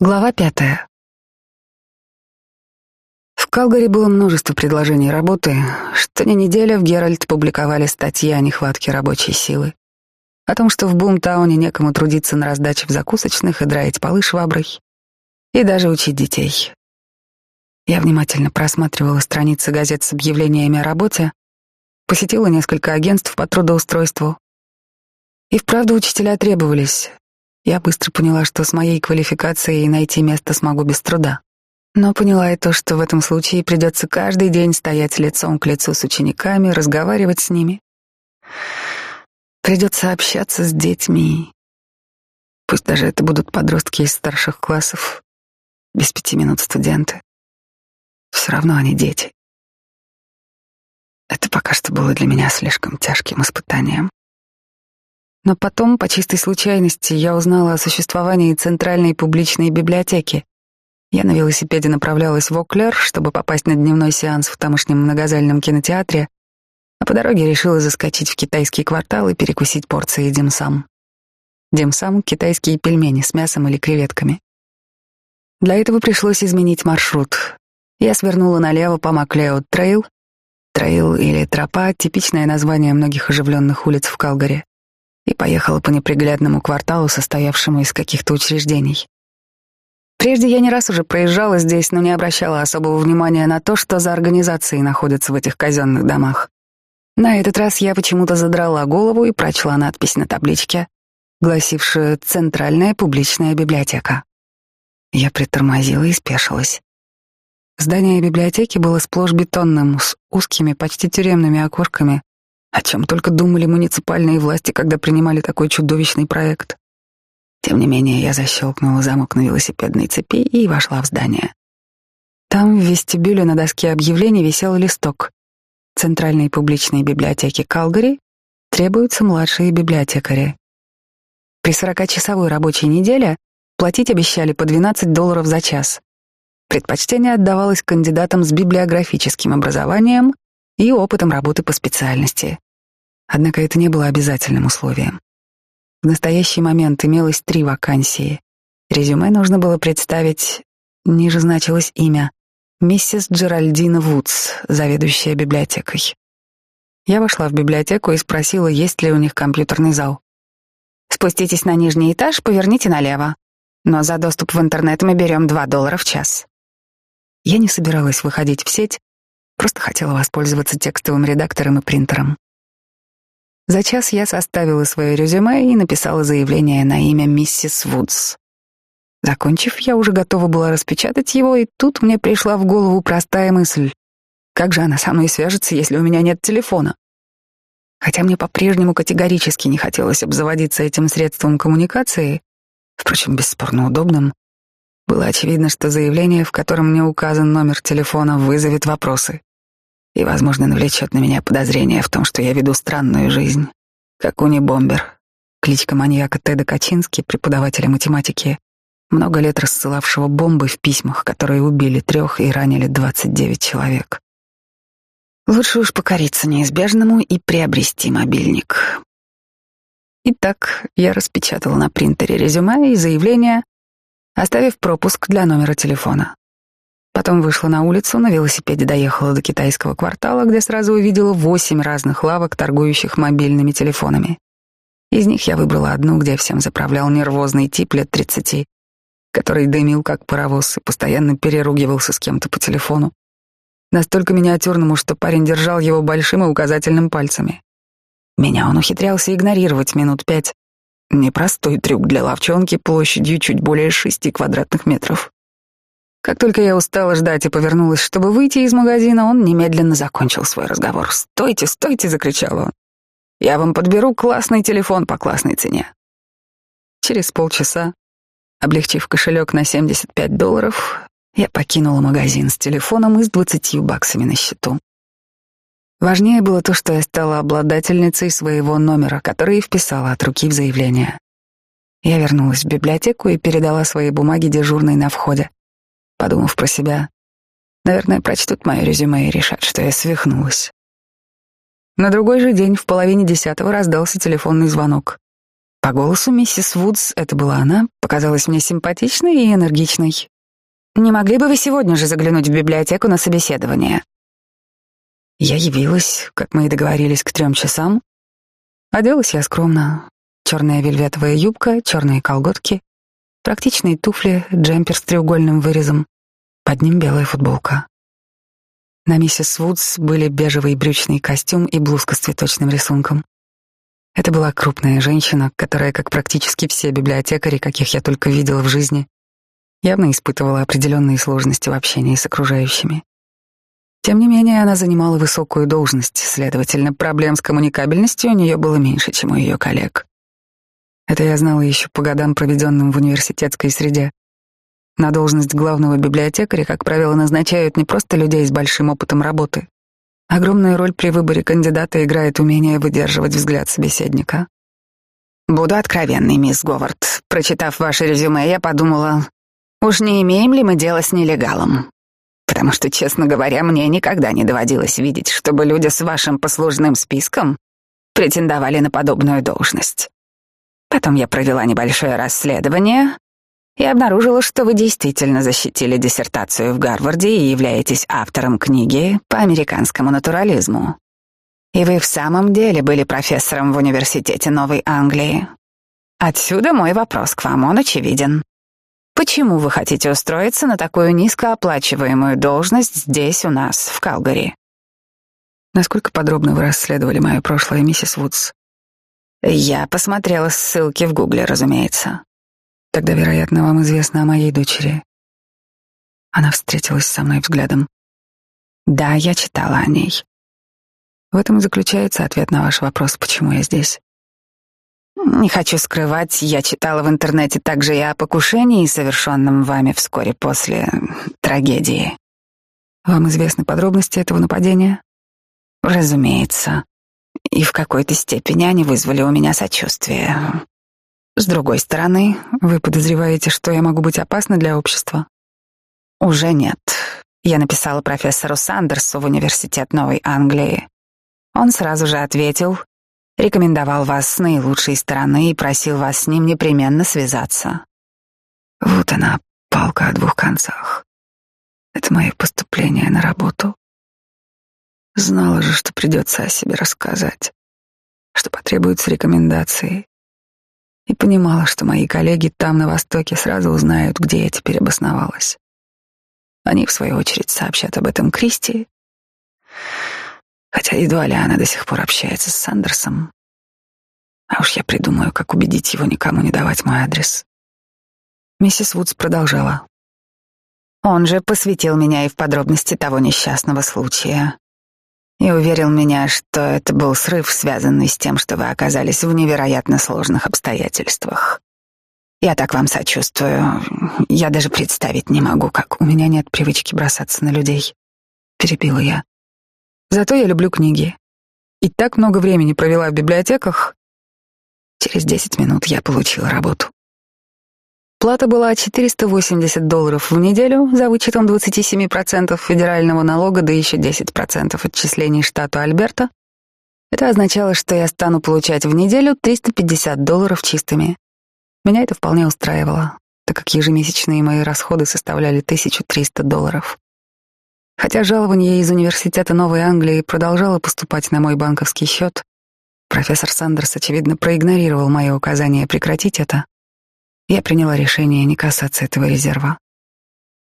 Глава пятая. В Калгари было множество предложений работы. Что ни неделя в Геральт публиковали статьи о нехватке рабочей силы. О том, что в Бумтауне некому трудиться на раздаче в закусочных и драить полы шваброй. И даже учить детей. Я внимательно просматривала страницы газет с объявлениями о работе, посетила несколько агентств по трудоустройству. И вправду учителя требовались. Я быстро поняла, что с моей квалификацией найти место смогу без труда. Но поняла и то, что в этом случае придется каждый день стоять лицом к лицу с учениками, разговаривать с ними. Придется общаться с детьми. Пусть даже это будут подростки из старших классов, без пяти минут студенты. Все равно они дети. Это пока что было для меня слишком тяжким испытанием. Но потом, по чистой случайности, я узнала о существовании Центральной публичной библиотеки. Я на велосипеде направлялась в Оклер, чтобы попасть на дневной сеанс в тамошнем многозальном кинотеатре, а по дороге решила заскочить в китайский квартал и перекусить порции димсам. Димсам — китайские пельмени с мясом или креветками. Для этого пришлось изменить маршрут. Я свернула налево по Маклеод Трейл. Трейл или тропа — типичное название многих оживленных улиц в Калгари и поехала по неприглядному кварталу, состоявшему из каких-то учреждений. Прежде я не раз уже проезжала здесь, но не обращала особого внимания на то, что за организации находятся в этих казенных домах. На этот раз я почему-то задрала голову и прочла надпись на табличке, гласившую «Центральная публичная библиотека». Я притормозила и спешилась. Здание библиотеки было сплошь бетонным, с узкими, почти тюремными окошками, о чем только думали муниципальные власти, когда принимали такой чудовищный проект. Тем не менее, я защелкнула замок на велосипедной цепи и вошла в здание. Там в вестибюле на доске объявлений висел листок. Центральной публичной библиотеке Калгари требуются младшие библиотекари. При 40-часовой рабочей неделе платить обещали по 12 долларов за час. Предпочтение отдавалось кандидатам с библиографическим образованием и опытом работы по специальности. Однако это не было обязательным условием. В настоящий момент имелось три вакансии. Резюме нужно было представить, ниже значилось имя, миссис Джеральдина Вудс, заведующая библиотекой. Я вошла в библиотеку и спросила, есть ли у них компьютерный зал. «Спуститесь на нижний этаж, поверните налево. Но за доступ в интернет мы берем 2 доллара в час». Я не собиралась выходить в сеть, Просто хотела воспользоваться текстовым редактором и принтером. За час я составила свое резюме и написала заявление на имя миссис Вудс. Закончив, я уже готова была распечатать его, и тут мне пришла в голову простая мысль. Как же она со мной свяжется, если у меня нет телефона? Хотя мне по-прежнему категорически не хотелось обзаводиться этим средством коммуникации, впрочем, бесспорно удобным, было очевидно, что заявление, в котором мне указан номер телефона, вызовет вопросы и, возможно, навлечет на меня подозрение в том, что я веду странную жизнь, как Уни Бомбер, кличка маньяка Теда Качински, преподавателя математики, много лет рассылавшего бомбы в письмах, которые убили трех и ранили двадцать девять человек. Лучше уж покориться неизбежному и приобрести мобильник. Итак, я распечатала на принтере резюме и заявление, оставив пропуск для номера телефона. Потом вышла на улицу, на велосипеде доехала до китайского квартала, где сразу увидела восемь разных лавок, торгующих мобильными телефонами. Из них я выбрала одну, где всем заправлял нервозный тип лет тридцати, который дымил как паровоз и постоянно переругивался с кем-то по телефону. Настолько миниатюрному, что парень держал его большим и указательным пальцами. Меня он ухитрялся игнорировать минут пять. Непростой трюк для ловчонки площадью чуть более шести квадратных метров. Как только я устала ждать и повернулась, чтобы выйти из магазина, он немедленно закончил свой разговор. «Стойте, стойте!» — закричал он. «Я вам подберу классный телефон по классной цене». Через полчаса, облегчив кошелек на 75 долларов, я покинула магазин с телефоном и с 20 баксами на счету. Важнее было то, что я стала обладательницей своего номера, который вписала от руки в заявление. Я вернулась в библиотеку и передала свои бумаги дежурной на входе подумав про себя. Наверное, прочтут мое резюме и решат, что я свихнулась. На другой же день в половине десятого раздался телефонный звонок. По голосу миссис Вудс, это была она, показалась мне симпатичной и энергичной. «Не могли бы вы сегодня же заглянуть в библиотеку на собеседование?» Я явилась, как мы и договорились, к трем часам. Оделась я скромно. Черная вельветовая юбка, черные колготки, практичные туфли, джемпер с треугольным вырезом, под ним белая футболка. На миссис Вудс были бежевый брючный костюм и блузка с цветочным рисунком. Это была крупная женщина, которая, как практически все библиотекари, каких я только видела в жизни, явно испытывала определенные сложности в общении с окружающими. Тем не менее, она занимала высокую должность, следовательно, проблем с коммуникабельностью у нее было меньше, чем у ее коллег. Это я знала еще по годам, проведенным в университетской среде. На должность главного библиотекаря, как правило, назначают не просто людей с большим опытом работы. Огромную роль при выборе кандидата играет умение выдерживать взгляд собеседника. Буду откровенной, мисс Говард. Прочитав ваше резюме, я подумала, уж не имеем ли мы дело с нелегалом? Потому что, честно говоря, мне никогда не доводилось видеть, чтобы люди с вашим послужным списком претендовали на подобную должность. Потом я провела небольшое расследование, и обнаружила, что вы действительно защитили диссертацию в Гарварде и являетесь автором книги по американскому натурализму. И вы в самом деле были профессором в университете Новой Англии. Отсюда мой вопрос к вам, он очевиден. Почему вы хотите устроиться на такую низкооплачиваемую должность здесь у нас, в Калгари? Насколько подробно вы расследовали мое прошлое, миссис Вудс? Я посмотрела ссылки в Гугле, разумеется. Тогда, вероятно, вам известно о моей дочери. Она встретилась со мной взглядом. Да, я читала о ней. В этом и заключается ответ на ваш вопрос, почему я здесь. Не хочу скрывать, я читала в интернете также и о покушении, совершенном вами вскоре после трагедии. Вам известны подробности этого нападения? Разумеется. И в какой-то степени они вызвали у меня сочувствие. С другой стороны, вы подозреваете, что я могу быть опасна для общества? Уже нет. Я написала профессору Сандерсу в университет Новой Англии. Он сразу же ответил, рекомендовал вас с наилучшей стороны и просил вас с ним непременно связаться. Вот она, палка о двух концах. Это мое поступление на работу. Знала же, что придется о себе рассказать, что потребуются рекомендации, и понимала, что мои коллеги там, на Востоке, сразу узнают, где я теперь обосновалась. Они, в свою очередь, сообщат об этом Кристи, хотя едва ли она до сих пор общается с Сандерсом. А уж я придумаю, как убедить его никому не давать мой адрес. Миссис Вудс продолжала. Он же посвятил меня и в подробности того несчастного случая и уверил меня, что это был срыв, связанный с тем, что вы оказались в невероятно сложных обстоятельствах. Я так вам сочувствую. Я даже представить не могу, как у меня нет привычки бросаться на людей. Перебила я. Зато я люблю книги. И так много времени провела в библиотеках. Через десять минут я получила работу. Плата была 480 долларов в неделю за вычетом 27% федерального налога, да еще 10% отчислений штату Альберта. Это означало, что я стану получать в неделю 350 долларов чистыми. Меня это вполне устраивало, так как ежемесячные мои расходы составляли 1300 долларов. Хотя жалование из университета Новой Англии продолжало поступать на мой банковский счет, профессор Сандерс, очевидно, проигнорировал мое указание прекратить это я приняла решение не касаться этого резерва.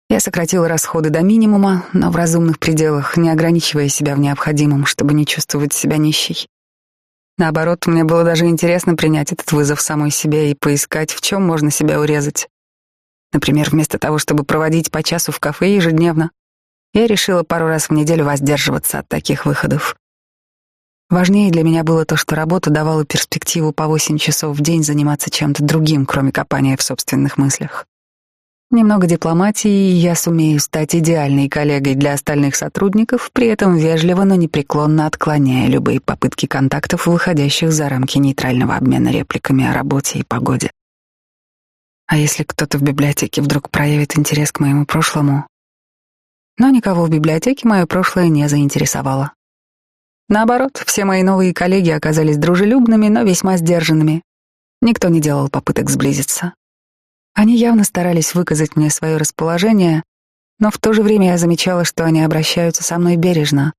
Я сократила расходы до минимума, но в разумных пределах, не ограничивая себя в необходимом, чтобы не чувствовать себя нищей. Наоборот, мне было даже интересно принять этот вызов самой себе и поискать, в чем можно себя урезать. Например, вместо того, чтобы проводить по часу в кафе ежедневно, я решила пару раз в неделю воздерживаться от таких выходов. Важнее для меня было то, что работа давала перспективу по восемь часов в день заниматься чем-то другим, кроме копания в собственных мыслях. Немного дипломатии, и я сумею стать идеальной коллегой для остальных сотрудников, при этом вежливо, но непреклонно отклоняя любые попытки контактов, выходящих за рамки нейтрального обмена репликами о работе и погоде. А если кто-то в библиотеке вдруг проявит интерес к моему прошлому? Но никого в библиотеке мое прошлое не заинтересовало. Наоборот, все мои новые коллеги оказались дружелюбными, но весьма сдержанными. Никто не делал попыток сблизиться. Они явно старались выказать мне свое расположение, но в то же время я замечала, что они обращаются со мной бережно,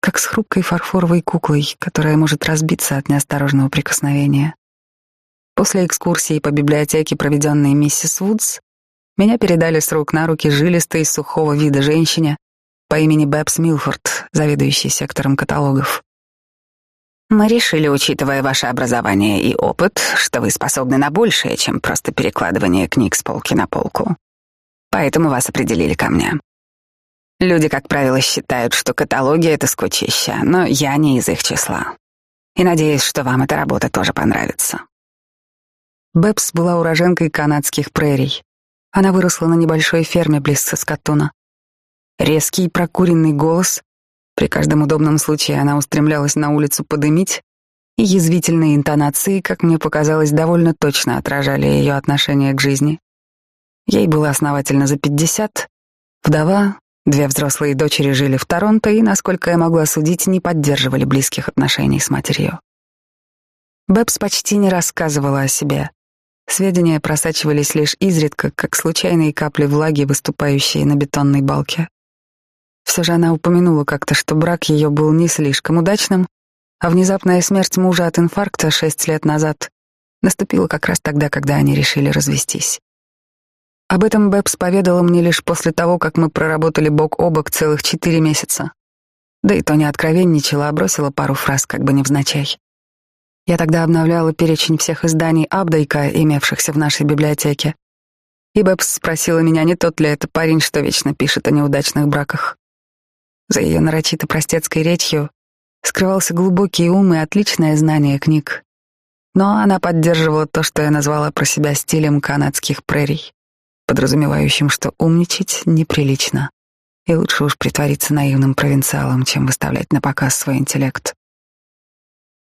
как с хрупкой фарфоровой куклой, которая может разбиться от неосторожного прикосновения. После экскурсии по библиотеке, проведенной миссис Вудс, меня передали с рук на руки жилистой, сухого вида женщине по имени Бэбс Милфорд, заведующей сектором каталогов. Мы решили, учитывая ваше образование и опыт, что вы способны на большее, чем просто перекладывание книг с полки на полку. Поэтому вас определили ко мне. Люди, как правило, считают, что каталоги — это скучища, но я не из их числа. И надеюсь, что вам эта работа тоже понравится. Бэбс была уроженкой канадских прерий. Она выросла на небольшой ферме близ Саскатуна. Резкий прокуренный голос, при каждом удобном случае она устремлялась на улицу подымить, и язвительные интонации, как мне показалось, довольно точно отражали ее отношение к жизни. Ей было основательно за пятьдесят, вдова, две взрослые дочери жили в Торонто и, насколько я могла судить, не поддерживали близких отношений с матерью. Бэбс почти не рассказывала о себе. Сведения просачивались лишь изредка, как случайные капли влаги, выступающие на бетонной балке. Все же она упомянула как-то, что брак ее был не слишком удачным, а внезапная смерть мужа от инфаркта шесть лет назад наступила как раз тогда, когда они решили развестись. Об этом Бэбс поведала мне лишь после того, как мы проработали бок о бок целых четыре месяца. Да и то не откровенничала, а бросила пару фраз, как бы невзначай. Я тогда обновляла перечень всех изданий Абдайка, имевшихся в нашей библиотеке. И Бэбс спросила меня, не тот ли это парень, что вечно пишет о неудачных браках. За ее нарочито простецкой речью скрывался глубокий ум и отличное знание книг. Но она поддерживала то, что я назвала про себя стилем канадских прерий, подразумевающим, что умничать неприлично, и лучше уж притвориться наивным провинциалом, чем выставлять на показ свой интеллект.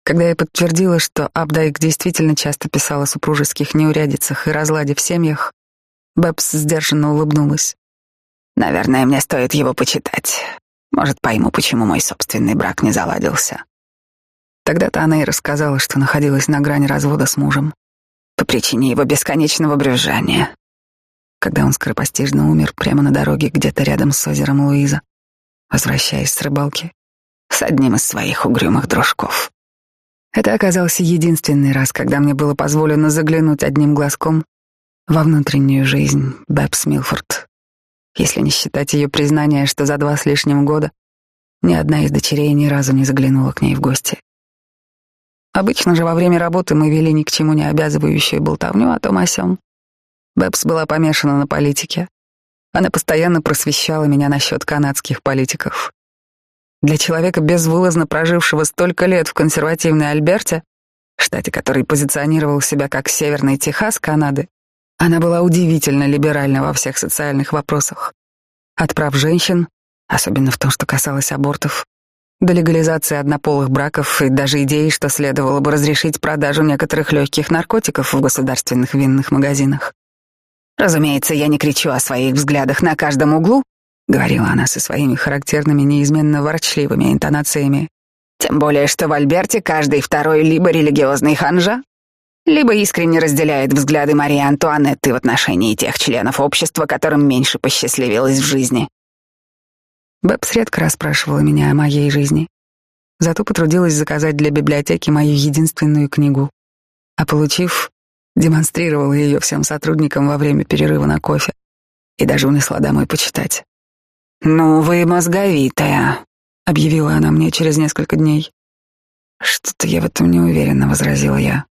Когда я подтвердила, что Абдайк действительно часто писал о супружеских неурядицах и разладе в семьях, Бэбс сдержанно улыбнулась. «Наверное, мне стоит его почитать. Может, пойму, почему мой собственный брак не заладился. Тогда-то она и рассказала, что находилась на грани развода с мужем. По причине его бесконечного брюзжания. Когда он скоропостижно умер прямо на дороге где-то рядом с озером Луиза, возвращаясь с рыбалки. С одним из своих угрюмых дружков. Это оказался единственный раз, когда мне было позволено заглянуть одним глазком во внутреннюю жизнь Бэбс Милфорд если не считать ее признания, что за два с лишним года ни одна из дочерей ни разу не заглянула к ней в гости. Обычно же во время работы мы вели ни к чему не обязывающую болтовню о том о сём. Бэбс была помешана на политике. Она постоянно просвещала меня насчет канадских политиков. Для человека, безвылазно прожившего столько лет в консервативной Альберте, штате, который позиционировал себя как Северный Техас Канады, она была удивительно либеральна во всех социальных вопросах. От прав женщин, особенно в том, что касалось абортов, до легализации однополых браков и даже идеи, что следовало бы разрешить продажу некоторых легких наркотиков в государственных винных магазинах. «Разумеется, я не кричу о своих взглядах на каждом углу», — говорила она со своими характерными неизменно ворчливыми интонациями. «Тем более, что в Альберте каждый второй либо религиозный ханжа, либо искренне разделяет взгляды Марии Антуанетты в отношении тех членов общества, которым меньше посчастливилось в жизни. Бэбс редко расспрашивала меня о моей жизни, зато потрудилась заказать для библиотеки мою единственную книгу, а получив, демонстрировала ее всем сотрудникам во время перерыва на кофе и даже унесла домой почитать. «Ну, вы мозговитая», — объявила она мне через несколько дней. «Что-то я в этом не уверена», — возразила я.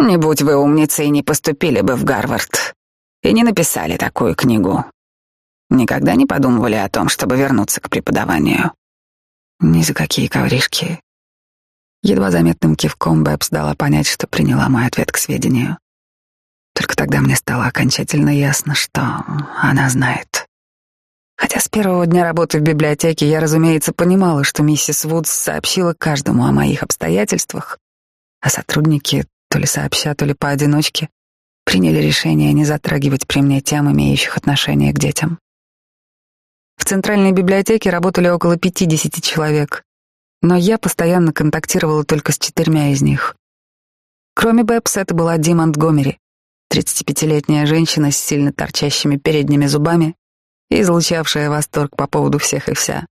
Не будь вы умницей, не поступили бы в Гарвард и не написали такую книгу. Никогда не подумывали о том, чтобы вернуться к преподаванию. Ни за какие ковришки. Едва заметным кивком Бэбс дала понять, что приняла мой ответ к сведению. Только тогда мне стало окончательно ясно, что она знает. Хотя с первого дня работы в библиотеке я, разумеется, понимала, что миссис Вудс сообщила каждому о моих обстоятельствах, а сотрудники то ли сообща, то ли поодиночке, приняли решение не затрагивать при мне тем, имеющих отношение к детям. В центральной библиотеке работали около 50 человек, но я постоянно контактировала только с четырьмя из них. Кроме Бэбс, это была Ди Монтгомери, 35-летняя женщина с сильно торчащими передними зубами и излучавшая восторг по поводу всех и вся.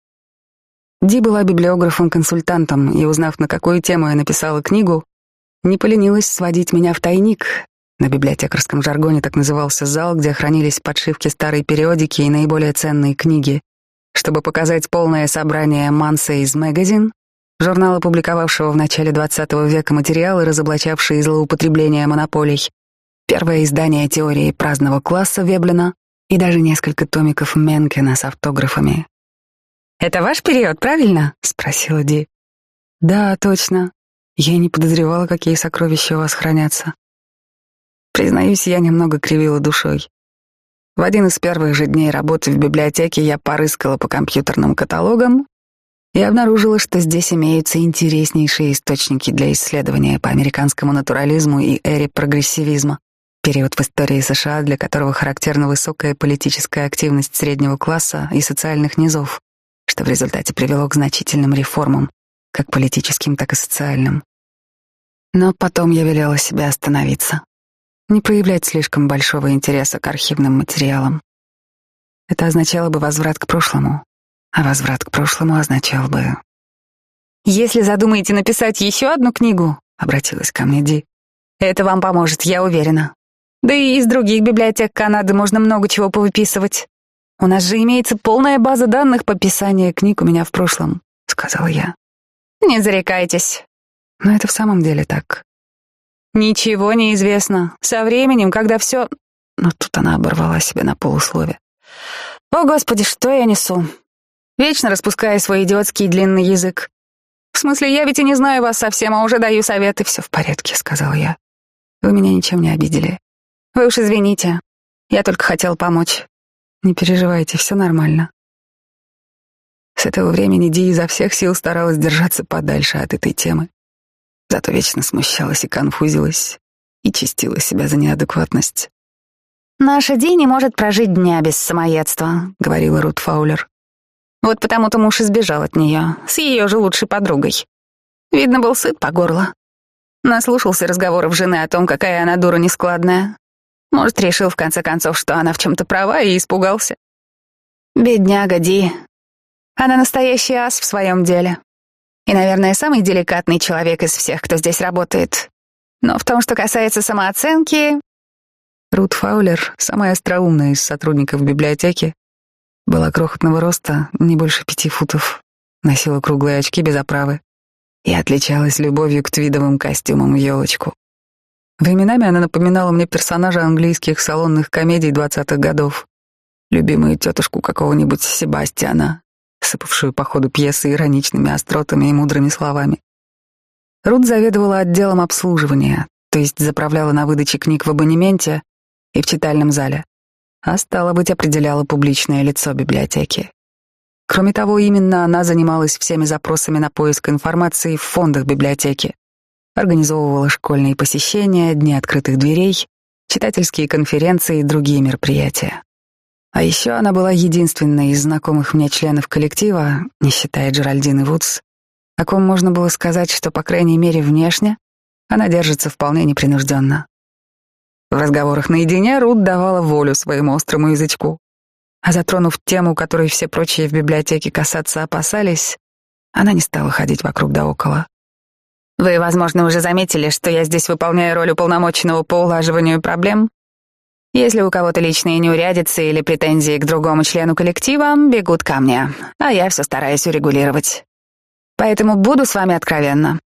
Ди была библиографом-консультантом, и, узнав, на какую тему я написала книгу, не поленилась сводить меня в тайник. На библиотекарском жаргоне так назывался зал, где хранились подшивки старой периодики и наиболее ценные книги, чтобы показать полное собрание «Мансейз Magazine», журнала, публиковавшего в начале XX века материалы, разоблачавшие злоупотребление монополий, первое издание теории праздного класса Веблина и даже несколько томиков Менкена с автографами. «Это ваш период, правильно?» — спросила Ди. «Да, точно. Я и не подозревала, какие сокровища у вас хранятся. Признаюсь, я немного кривила душой. В один из первых же дней работы в библиотеке я порыскала по компьютерным каталогам и обнаружила, что здесь имеются интереснейшие источники для исследования по американскому натурализму и эре прогрессивизма, период в истории США, для которого характерна высокая политическая активность среднего класса и социальных низов что в результате привело к значительным реформам, как политическим, так и социальным. Но потом я велела себе остановиться, не проявлять слишком большого интереса к архивным материалам. Это означало бы возврат к прошлому, а возврат к прошлому означал бы... «Если задумаете написать еще одну книгу», — обратилась ко мне Ди, — «это вам поможет, я уверена. Да и из других библиотек Канады можно много чего повыписывать. У нас же имеется полная база данных по писанию книг у меня в прошлом, сказал я. Не зарекайтесь. Но это в самом деле так. Ничего не известно. Со временем, когда все... Но тут она оборвала себя на полуслове. О, Господи, что я несу? Вечно распуская свой идиотский длинный язык. В смысле, я ведь и не знаю вас совсем, а уже даю советы. Все в порядке, сказал я. Вы меня ничем не обидели. Вы уж извините. Я только хотел помочь. Не переживайте, все нормально. С этого времени Ди изо всех сил старалась держаться подальше от этой темы. Зато вечно смущалась и конфузилась, и чистила себя за неадекватность. «Наша Ди не может прожить дня без самоедства», — говорила Рут Фаулер. «Вот потому-то муж избежал от нее, с ее же лучшей подругой. Видно, был сыт по горло. Наслушался разговоров жены о том, какая она дура нескладная, может, решил в конце концов, что она в чем-то права и испугался. Бедняга Ди. Она настоящий ас в своем деле. И, наверное, самый деликатный человек из всех, кто здесь работает. Но в том, что касается самооценки... Рут Фаулер, самая остроумная из сотрудников библиотеки, была крохотного роста, не больше пяти футов, носила круглые очки без оправы и отличалась любовью к твидовым костюмам в елочку. Временами она напоминала мне персонажа английских салонных комедий двадцатых годов. Любимую тетушку какого-нибудь Себастьяна, сыпавшую по ходу пьесы ироничными остротами и мудрыми словами. Рут заведовала отделом обслуживания, то есть заправляла на выдаче книг в абонементе и в читальном зале, а стало быть, определяла публичное лицо библиотеки. Кроме того, именно она занималась всеми запросами на поиск информации в фондах библиотеки, организовывала школьные посещения, дни открытых дверей, читательские конференции и другие мероприятия. А еще она была единственной из знакомых мне членов коллектива, не считая Джеральдины Вудс, о ком можно было сказать, что, по крайней мере, внешне она держится вполне непринужденно. В разговорах наедине Рут давала волю своему острому язычку, а затронув тему, которой все прочие в библиотеке касаться опасались, она не стала ходить вокруг да около. Вы, возможно, уже заметили, что я здесь выполняю роль уполномоченного по улаживанию проблем. Если у кого-то личные неурядицы или претензии к другому члену коллектива, бегут ко мне, а я все стараюсь урегулировать. Поэтому буду с вами откровенна.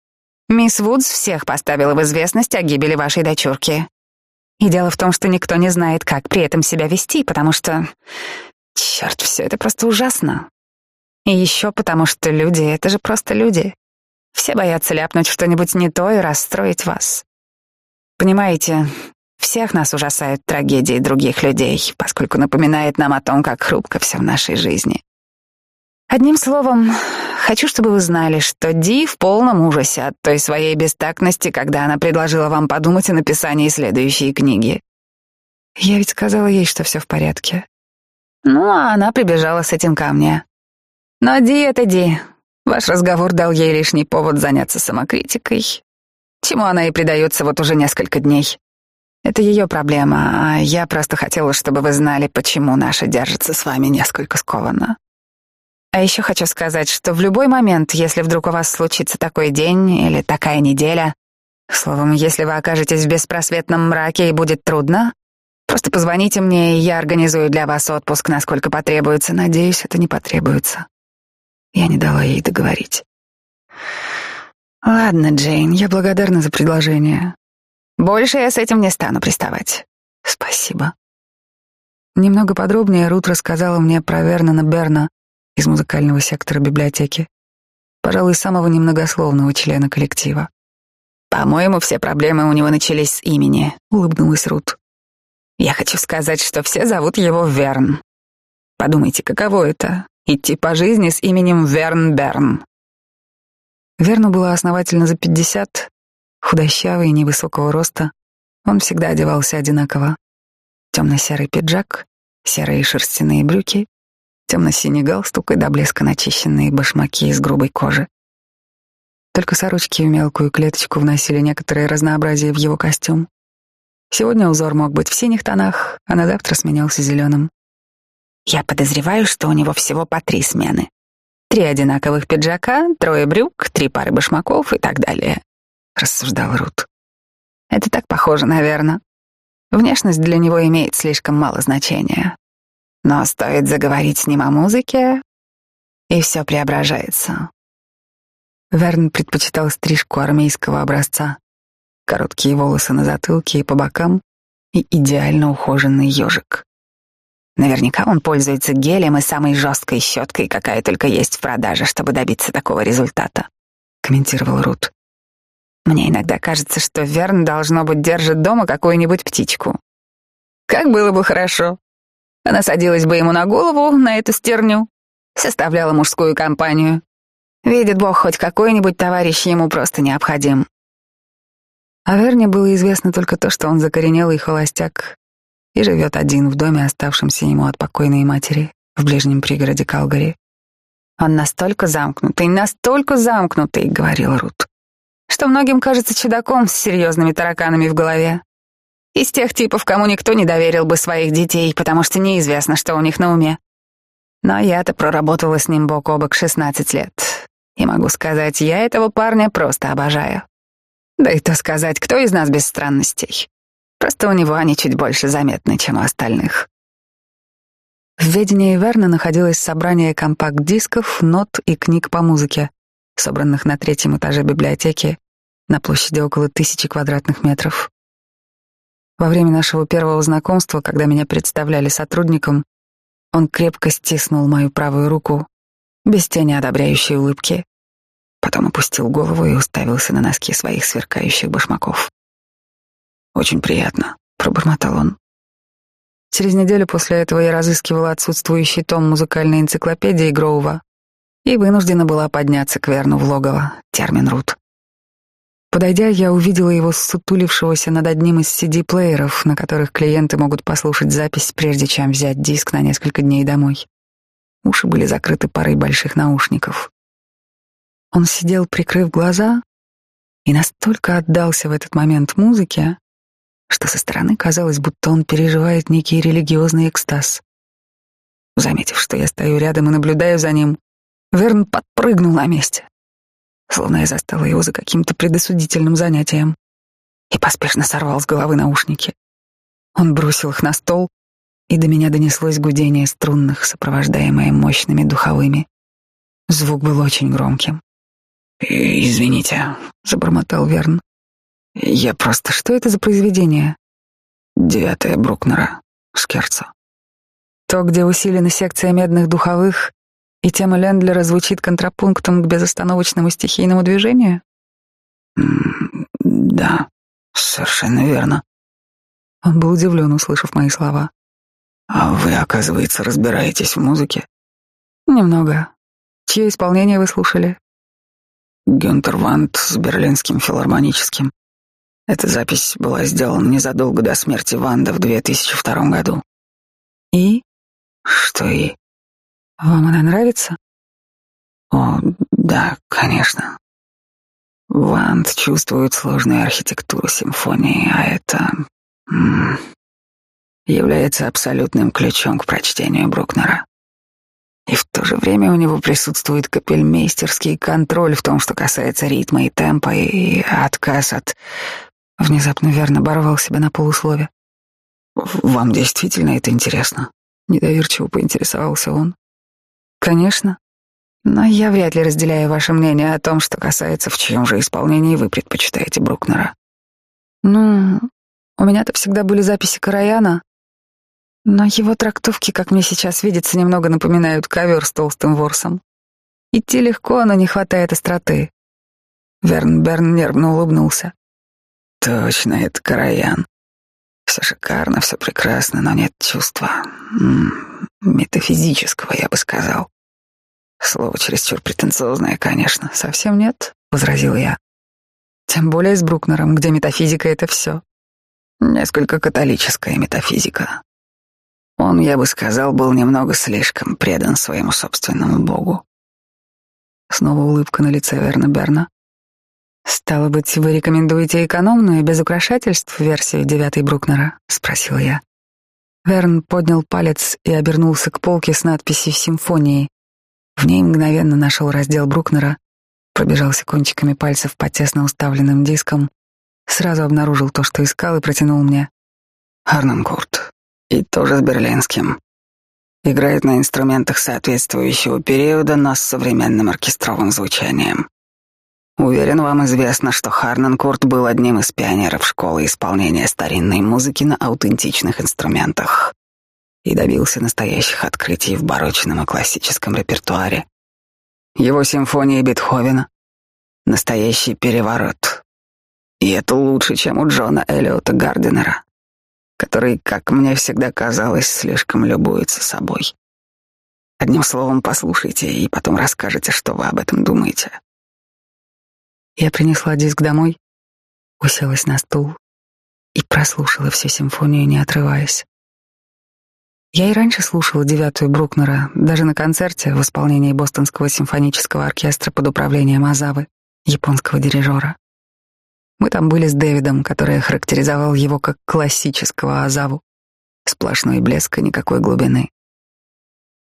Мисс Вудс всех поставила в известность о гибели вашей дочурки. И дело в том, что никто не знает, как при этом себя вести, потому что... Черт, все это просто ужасно. И еще потому, что люди — это же просто люди. Все боятся ляпнуть что-нибудь не то и расстроить вас. Понимаете, всех нас ужасают трагедии других людей, поскольку напоминает нам о том, как хрупко все в нашей жизни. Одним словом, хочу, чтобы вы знали, что Ди в полном ужасе от той своей бестактности, когда она предложила вам подумать о написании следующей книги. Я ведь сказала ей, что все в порядке. Ну, а она прибежала с этим ко мне. Но Ди — это Ди. Ваш разговор дал ей лишний повод заняться самокритикой. чему она и предается вот уже несколько дней. Это ее проблема, а я просто хотела, чтобы вы знали, почему наша держится с вами несколько скованно. А еще хочу сказать, что в любой момент, если вдруг у вас случится такой день или такая неделя, словом, если вы окажетесь в беспросветном мраке и будет трудно, просто позвоните мне, и я организую для вас отпуск, насколько потребуется. Надеюсь, это не потребуется. Я не дала ей договорить. Ладно, Джейн, я благодарна за предложение. Больше я с этим не стану приставать. Спасибо. Немного подробнее Рут рассказала мне про Вернона Берна из музыкального сектора библиотеки. Пожалуй, самого немногословного члена коллектива. «По-моему, все проблемы у него начались с имени», — улыбнулась Рут. «Я хочу сказать, что все зовут его Верн. Подумайте, каково это — идти по жизни с именем Верн Берн. Верну было основательно за пятьдесят, худощавый, невысокого роста. Он всегда одевался одинаково. Темно-серый пиджак, серые шерстяные брюки, темно-синий галстук и до блеска начищенные башмаки из грубой кожи. Только сорочки в мелкую клеточку вносили некоторое разнообразие в его костюм. Сегодня узор мог быть в синих тонах, а на завтра сменялся зеленым. Я подозреваю, что у него всего по три смены. Три одинаковых пиджака, трое брюк, три пары башмаков и так далее, рассуждал Рут. Это так похоже, наверное. Внешность для него имеет слишком мало значения. Но стоит заговорить с ним о музыке, и все преображается. Верн предпочитал стрижку армейского образца, короткие волосы на затылке и по бокам и идеально ухоженный ежик. Наверняка он пользуется гелем и самой жесткой щеткой, какая только есть в продаже, чтобы добиться такого результата, комментировал Рут. Мне иногда кажется, что Верн должно быть держит дома какую-нибудь птичку. Как было бы хорошо. Она садилась бы ему на голову, на эту стерню, составляла мужскую компанию. Видит Бог, хоть какой-нибудь товарищ ему просто необходим. О Верне было известно только то, что он закоренелый холостяк, и живет один в доме, оставшемся ему от покойной матери в ближнем пригороде Калгари. «Он настолько замкнутый, настолько замкнутый», — говорил Рут, «что многим кажется чудаком с серьезными тараканами в голове. Из тех типов, кому никто не доверил бы своих детей, потому что неизвестно, что у них на уме. Но я-то проработала с ним бок о бок 16 лет. И могу сказать, я этого парня просто обожаю. Да и то сказать, кто из нас без странностей? Просто у него они чуть больше заметны, чем у остальных. В ведении Верна находилось собрание компакт-дисков, нот и книг по музыке, собранных на третьем этаже библиотеки на площади около тысячи квадратных метров. Во время нашего первого знакомства, когда меня представляли сотрудником, он крепко стиснул мою правую руку, без тени одобряющей улыбки. Потом опустил голову и уставился на носки своих сверкающих башмаков. Очень приятно, пробормотал он. Через неделю после этого я разыскивала отсутствующий том музыкальной энциклопедии Гроува и вынуждена была подняться к Верну в логово, термин Рут. Подойдя, я увидела его сутулившегося над одним из CD-плееров, на которых клиенты могут послушать запись, прежде чем взять диск на несколько дней домой. Уши были закрыты парой больших наушников. Он сидел, прикрыв глаза, и настолько отдался в этот момент музыке, что со стороны казалось, будто он переживает некий религиозный экстаз. Заметив, что я стою рядом и наблюдаю за ним, Верн подпрыгнул на месте, словно я застала его за каким-то предосудительным занятием, и поспешно сорвал с головы наушники. Он бросил их на стол, и до меня донеслось гудение струнных, сопровождаемое мощными духовыми. Звук был очень громким. «Извините», — забормотал Верн. Я просто... Что это за произведение? Девятое Брукнера. Скерца. То, где усилена секция медных духовых, и тема Лендлера звучит контрапунктом к безостановочному стихийному движению? да, совершенно верно. Он был удивлен, услышав мои слова. А вы, оказывается, разбираетесь в музыке? Немного. Чье исполнение вы слушали? Гюнтер Вант с Берлинским филармоническим. Эта запись была сделана незадолго до смерти Ванда в 2002 году. И? Что и? Вам она нравится? О, да, конечно. Вант чувствует сложную архитектуру симфонии, а это м, является абсолютным ключом к прочтению Брукнера. И в то же время у него присутствует капельмейстерский контроль в том, что касается ритма и темпа, и отказ от... Внезапно верно оборвал себя на полуслове. «Вам действительно это интересно?» Недоверчиво поинтересовался он. «Конечно. Но я вряд ли разделяю ваше мнение о том, что касается, в чьем же исполнении вы предпочитаете Брукнера. Ну, у меня-то всегда были записи Караяна, но его трактовки, как мне сейчас видится, немного напоминают ковер с толстым ворсом. Идти легко, но не хватает остроты. Верн Берн нервно улыбнулся. Точно, это Караян. Все шикарно, все прекрасно, но нет чувства. М -м, метафизического, я бы сказал. Слово чересчур претенциозное, конечно. Совсем нет, возразил я. Тем более с Брукнером, где метафизика — это все. Несколько католическая метафизика. Он, я бы сказал, был немного слишком предан своему собственному богу. Снова улыбка на лице Верна Берна. «Стало быть, вы рекомендуете экономную, без украшательств версию девятой Брукнера?» — спросил я. Верн поднял палец и обернулся к полке с надписью «Симфонии». В ней мгновенно нашел раздел Брукнера, пробежался кончиками пальцев по тесно уставленным дискам, сразу обнаружил то, что искал, и протянул мне. «Арненкурт, и тоже с берлинским. Играет на инструментах соответствующего периода, но с современным оркестровым звучанием. Уверен, вам известно, что Харненкурт был одним из пионеров школы исполнения старинной музыки на аутентичных инструментах и добился настоящих открытий в барочном и классическом репертуаре. Его симфонии Бетховена — настоящий переворот. И это лучше, чем у Джона Эллиота Гардинера который, как мне всегда казалось, слишком любуется собой. Одним словом, послушайте и потом расскажете, что вы об этом думаете. Я принесла диск домой, уселась на стул и прослушала всю симфонию, не отрываясь. Я и раньше слушала девятую Брукнера, даже на концерте в исполнении Бостонского симфонического оркестра под управлением Азавы, японского дирижера. Мы там были с Дэвидом, который характеризовал его как классического Азаву. Сплошной блеск и никакой глубины.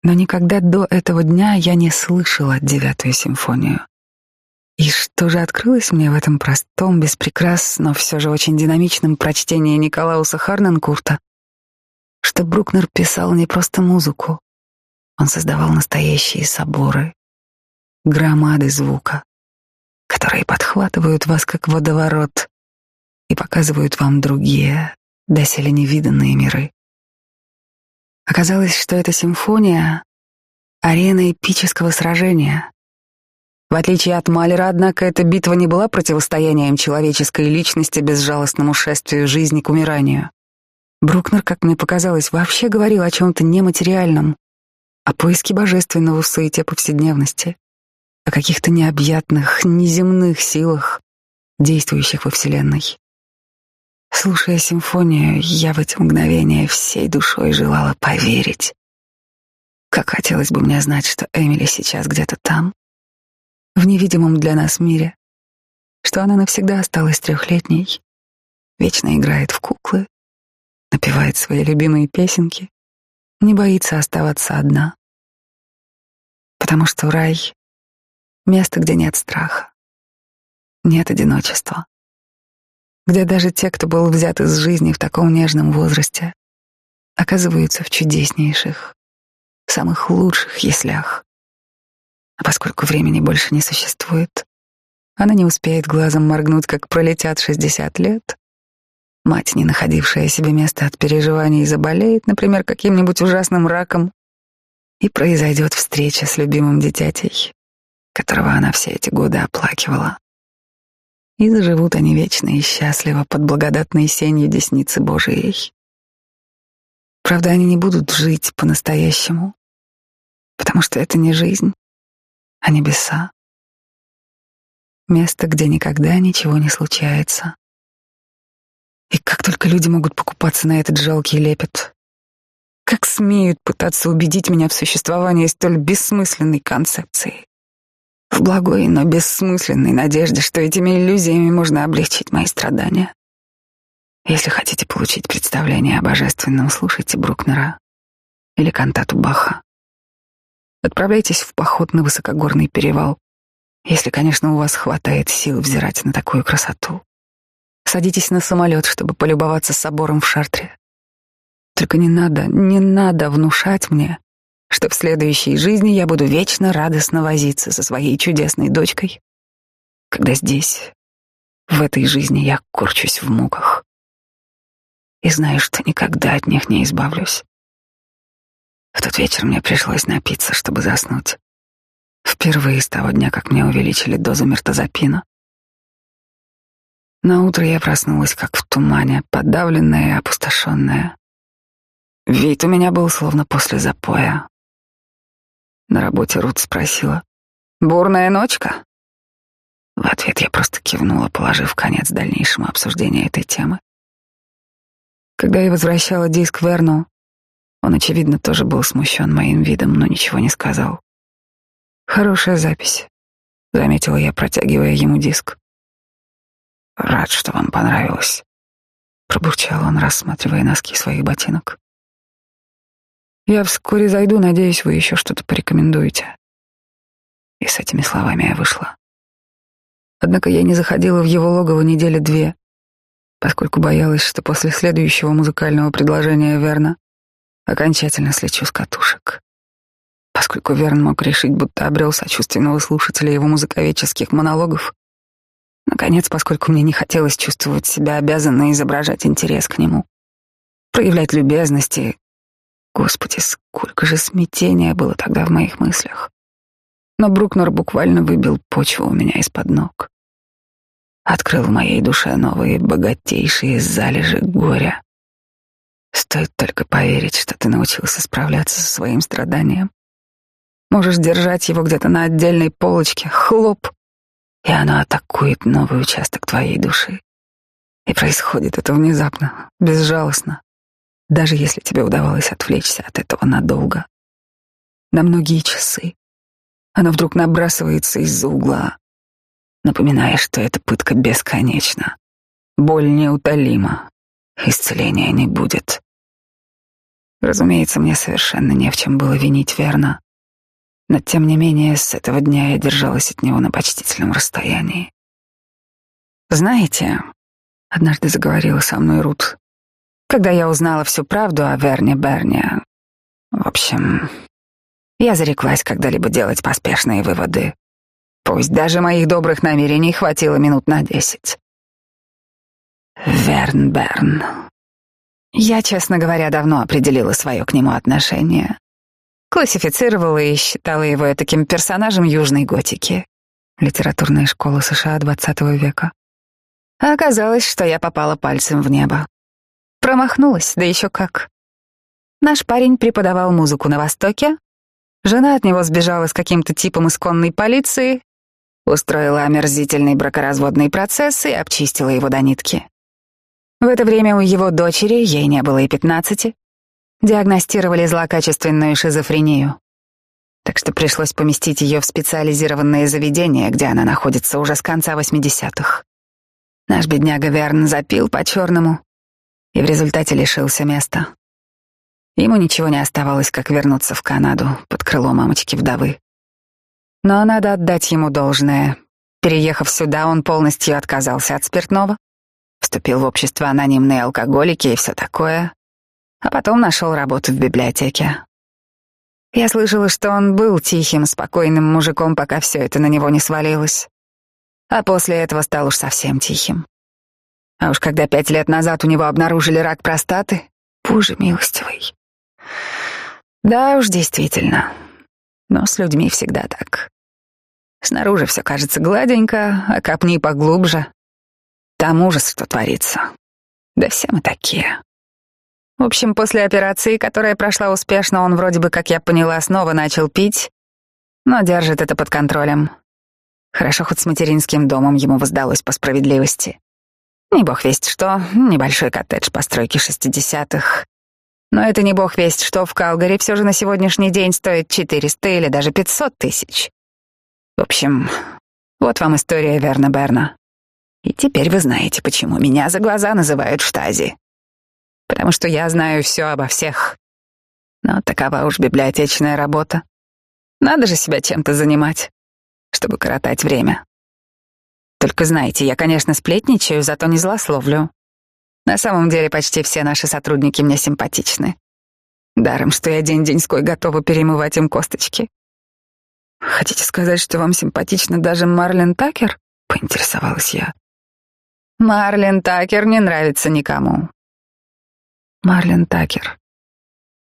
Но никогда до этого дня я не слышала девятую симфонию. И что же открылось мне в этом простом, беспрекрас, но все же очень динамичном прочтении Николауса Харненкурта? Что Брукнер писал не просто музыку, он создавал настоящие соборы, громады звука, которые подхватывают вас как водоворот и показывают вам другие, доселе невиданные миры. Оказалось, что эта симфония — арена эпического сражения. В отличие от Малера, однако, эта битва не была противостоянием человеческой личности безжалостному шествию жизни к умиранию. Брукнер, как мне показалось, вообще говорил о чем-то нематериальном, о поиске божественного в суете повседневности о каких-то необъятных, неземных силах, действующих во Вселенной. Слушая симфонию, я в эти мгновения всей душой желала поверить. Как хотелось бы мне знать, что Эмили сейчас где-то там, в невидимом для нас мире, что она навсегда осталась трехлетней, вечно играет в куклы, напевает свои любимые песенки, не боится оставаться одна. Потому что рай Место, где нет страха, нет одиночества, где даже те, кто был взят из жизни в таком нежном возрасте, оказываются в чудеснейших, самых лучших яслях. А поскольку времени больше не существует, она не успеет глазом моргнуть, как пролетят шестьдесят лет. Мать, не находившая себе места от переживаний, заболеет, например, каким-нибудь ужасным раком, и произойдет встреча с любимым дитятей, которого она все эти годы оплакивала. И заживут они вечно и счастливо под благодатной сенью десницы Божией. Правда, они не будут жить по-настоящему, потому что это не жизнь, а небеса. Место, где никогда ничего не случается. И как только люди могут покупаться на этот жалкий лепет, как смеют пытаться убедить меня в существовании столь бессмысленной концепции. В благой, но бессмысленной надежде, что этими иллюзиями можно облегчить мои страдания. Если хотите получить представление о божественном, слушайте Брукнера или кантату Баха. Отправляйтесь в поход на высокогорный перевал, если, конечно, у вас хватает сил взирать на такую красоту. Садитесь на самолет, чтобы полюбоваться собором в Шартре. Только не надо, не надо внушать мне, что в следующей жизни я буду вечно радостно возиться со своей чудесной дочкой, когда здесь, в этой жизни, я корчусь в муках и знаю, что никогда от них не избавлюсь. В тот вечер мне пришлось напиться, чтобы заснуть. Впервые с того дня, как мне увеличили дозу мертозапина. На утро я проснулась как в тумане, подавленная и опустошенная. Вид у меня был словно после запоя. На работе Рут спросила, «Бурная ночка?» В ответ я просто кивнула, положив конец дальнейшему обсуждению этой темы. Когда я возвращала диск Верну, он, очевидно, тоже был смущен моим видом, но ничего не сказал. «Хорошая запись», — заметила я, протягивая ему диск. «Рад, что вам понравилось», — пробурчал он, рассматривая носки своих ботинок. «Я вскоре зайду, надеюсь, вы еще что-то порекомендуете». И с этими словами я вышла. Однако я не заходила в его логово недели две, поскольку боялась, что после следующего музыкального предложения Верна окончательно слечу с катушек. Поскольку Верн мог решить, будто обрел сочувственного слушателя его музыковедческих монологов, наконец, поскольку мне не хотелось чувствовать себя обязанной изображать интерес к нему, проявлять любезности. Господи, сколько же смятения было тогда в моих мыслях. Но Брукнер буквально выбил почву у меня из-под ног открыл в моей душе новые богатейшие залежи горя. Стоит только поверить, что ты научился справляться со своим страданием. Можешь держать его где-то на отдельной полочке, хлоп, и оно атакует новый участок твоей души. И происходит это внезапно, безжалостно, даже если тебе удавалось отвлечься от этого надолго. На многие часы. Оно вдруг набрасывается из-за угла, напоминая, что эта пытка бесконечна. Боль неутолима, исцеления не будет. Разумеется, мне совершенно не в чем было винить верно, но тем не менее с этого дня я держалась от него на почтительном расстоянии. «Знаете», — однажды заговорила со мной Рут, когда я узнала всю правду о Верне Берне, в общем, я зареклась когда-либо делать поспешные выводы. Пусть даже моих добрых намерений хватило минут на десять. Верн Берн. Я, честно говоря, давно определила свое к нему отношение. Классифицировала и считала его таким персонажем южной готики. Литературная школа США XX века. А оказалось, что я попала пальцем в небо. Промахнулась, да еще как. Наш парень преподавал музыку на Востоке. Жена от него сбежала с каким-то типом исконной полиции, устроила омерзительный бракоразводный процесс и обчистила его до нитки. В это время у его дочери, ей не было и пятнадцати, диагностировали злокачественную шизофрению. Так что пришлось поместить ее в специализированное заведение, где она находится уже с конца восьмидесятых. Наш бедняга Верн запил по-черному и в результате лишился места. Ему ничего не оставалось, как вернуться в Канаду под крыло мамочки-вдовы. Но надо отдать ему должное. Переехав сюда, он полностью отказался от спиртного, вступил в общество анонимные алкоголики и все такое, а потом нашел работу в библиотеке. Я слышала, что он был тихим, спокойным мужиком, пока все это на него не свалилось. А после этого стал уж совсем тихим. А уж когда пять лет назад у него обнаружили рак простаты, боже милостивый. Да уж, действительно, но с людьми всегда так. Снаружи все кажется гладенько, а копни поглубже. Там ужас, что творится. Да все мы такие. В общем, после операции, которая прошла успешно, он вроде бы, как я поняла, снова начал пить, но держит это под контролем. Хорошо, хоть с материнским домом ему воздалось по справедливости. Не бог весть что, небольшой коттедж постройки шестидесятых, но это не бог весть, что в Калгари все же на сегодняшний день стоит 400 или даже 500 тысяч. В общем, вот вам история Верна Берна. И теперь вы знаете, почему меня за глаза называют Штази. Потому что я знаю все обо всех. Но такова уж библиотечная работа. Надо же себя чем-то занимать, чтобы коротать время. Только знаете, я, конечно, сплетничаю, зато не злословлю. На самом деле почти все наши сотрудники мне симпатичны. Даром, что я день-деньской готова перемывать им косточки. Хотите сказать, что вам симпатична даже Марлен Такер? Поинтересовалась я. Марлен Такер не нравится никому. Марлен Такер.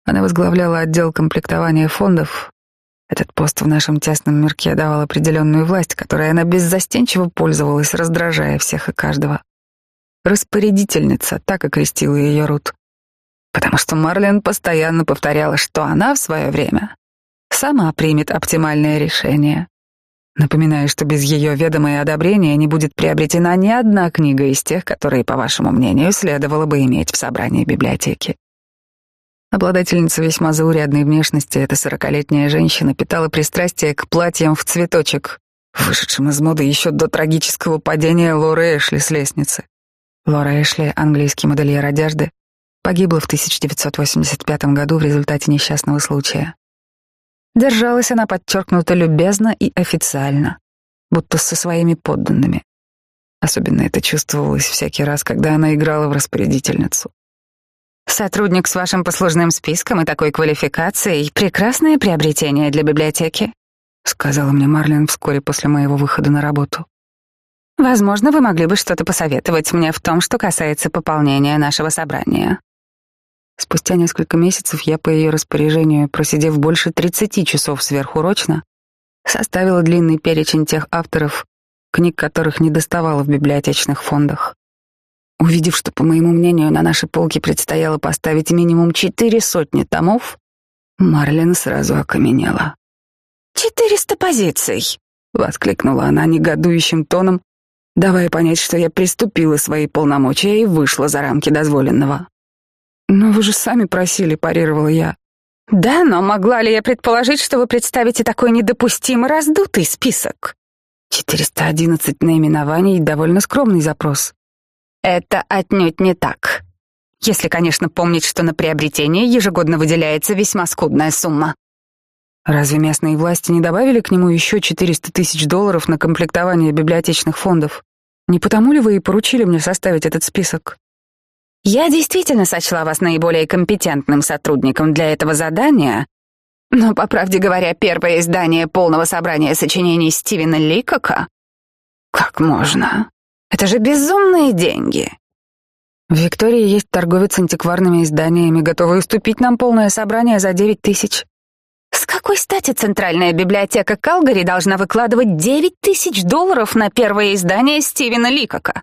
Она возглавляла отдел комплектования фондов. Этот пост в нашем тесном мирке давал определенную власть, которой она беззастенчиво пользовалась, раздражая всех и каждого. Распорядительница, так окрестила ее Рут. Потому что Марлен постоянно повторяла, что она в свое время сама примет оптимальное решение. Напоминаю, что без ее ведома и одобрения не будет приобретена ни одна книга из тех, которые, по вашему мнению, следовало бы иметь в собрании библиотеки. Обладательница весьма заурядной внешности, эта сорокалетняя женщина питала пристрастие к платьям в цветочек, вышедшим из моды еще до трагического падения Лоры Эшли с лестницы. Лора Эшли, английский модельер одежды, погибла в 1985 году в результате несчастного случая. Держалась она подчеркнуто любезно и официально, будто со своими подданными. Особенно это чувствовалось всякий раз, когда она играла в распорядительницу. Сотрудник с вашим послужным списком и такой квалификацией — прекрасное приобретение для библиотеки, сказала мне Марлен вскоре после моего выхода на работу. Возможно, вы могли бы что-то посоветовать мне в том, что касается пополнения нашего собрания. Спустя несколько месяцев я по ее распоряжению, просидев больше 30 часов сверхурочно, составила длинный перечень тех авторов, книг которых не доставало в библиотечных фондах. Увидев, что, по моему мнению, на наши полки предстояло поставить минимум четыре сотни томов, Марлен сразу окаменела. «Четыреста позиций!» — воскликнула она негодующим тоном, давая понять, что я приступила свои полномочия и вышла за рамки дозволенного. «Но вы же сами просили», — парировала я. «Да, но могла ли я предположить, что вы представите такой недопустимо раздутый список?» 411 наименований — довольно скромный запрос. Это отнюдь не так. Если, конечно, помнить, что на приобретение ежегодно выделяется весьма скудная сумма. Разве местные власти не добавили к нему еще 400 тысяч долларов на комплектование библиотечных фондов? Не потому ли вы и поручили мне составить этот список? Я действительно сочла вас наиболее компетентным сотрудником для этого задания, но, по правде говоря, первое издание полного собрания сочинений Стивена Ликока... Как можно? Это же безумные деньги. В Виктории есть торговец антикварными изданиями, готовый уступить нам полное собрание за девять тысяч. С какой стати Центральная библиотека Калгари должна выкладывать девять тысяч долларов на первое издание Стивена Ликока?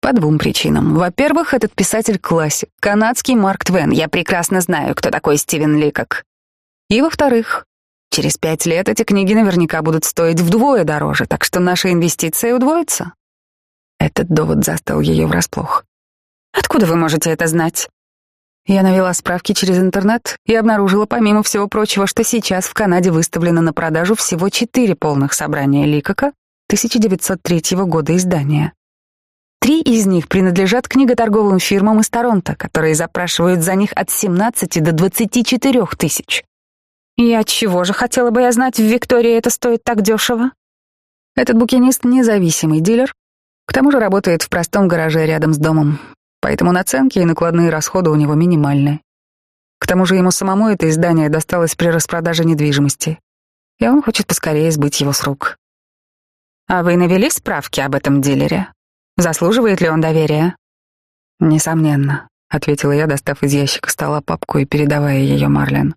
По двум причинам. Во-первых, этот писатель-классик, канадский Марк Твен. Я прекрасно знаю, кто такой Стивен Ликок. И во-вторых, через пять лет эти книги наверняка будут стоить вдвое дороже, так что наша инвестиция удвоится. Этот довод застал ее врасплох. Откуда вы можете это знать? Я навела справки через интернет и обнаружила, помимо всего прочего, что сейчас в Канаде выставлено на продажу всего четыре полных собрания Ликока 1903 года издания. Три из них принадлежат книготорговым фирмам из Торонто, которые запрашивают за них от 17 до 24 тысяч. И от чего же хотела бы я знать, в Виктории это стоит так дешево? Этот букинист — независимый дилер, к тому же работает в простом гараже рядом с домом, поэтому наценки и накладные расходы у него минимальны. К тому же ему самому это издание досталось при распродаже недвижимости, и он хочет поскорее сбыть его с рук. А вы навели справки об этом дилере? Заслуживает ли он доверия? Несомненно, ответила я, достав из ящика стола папку и передавая ее Марлен.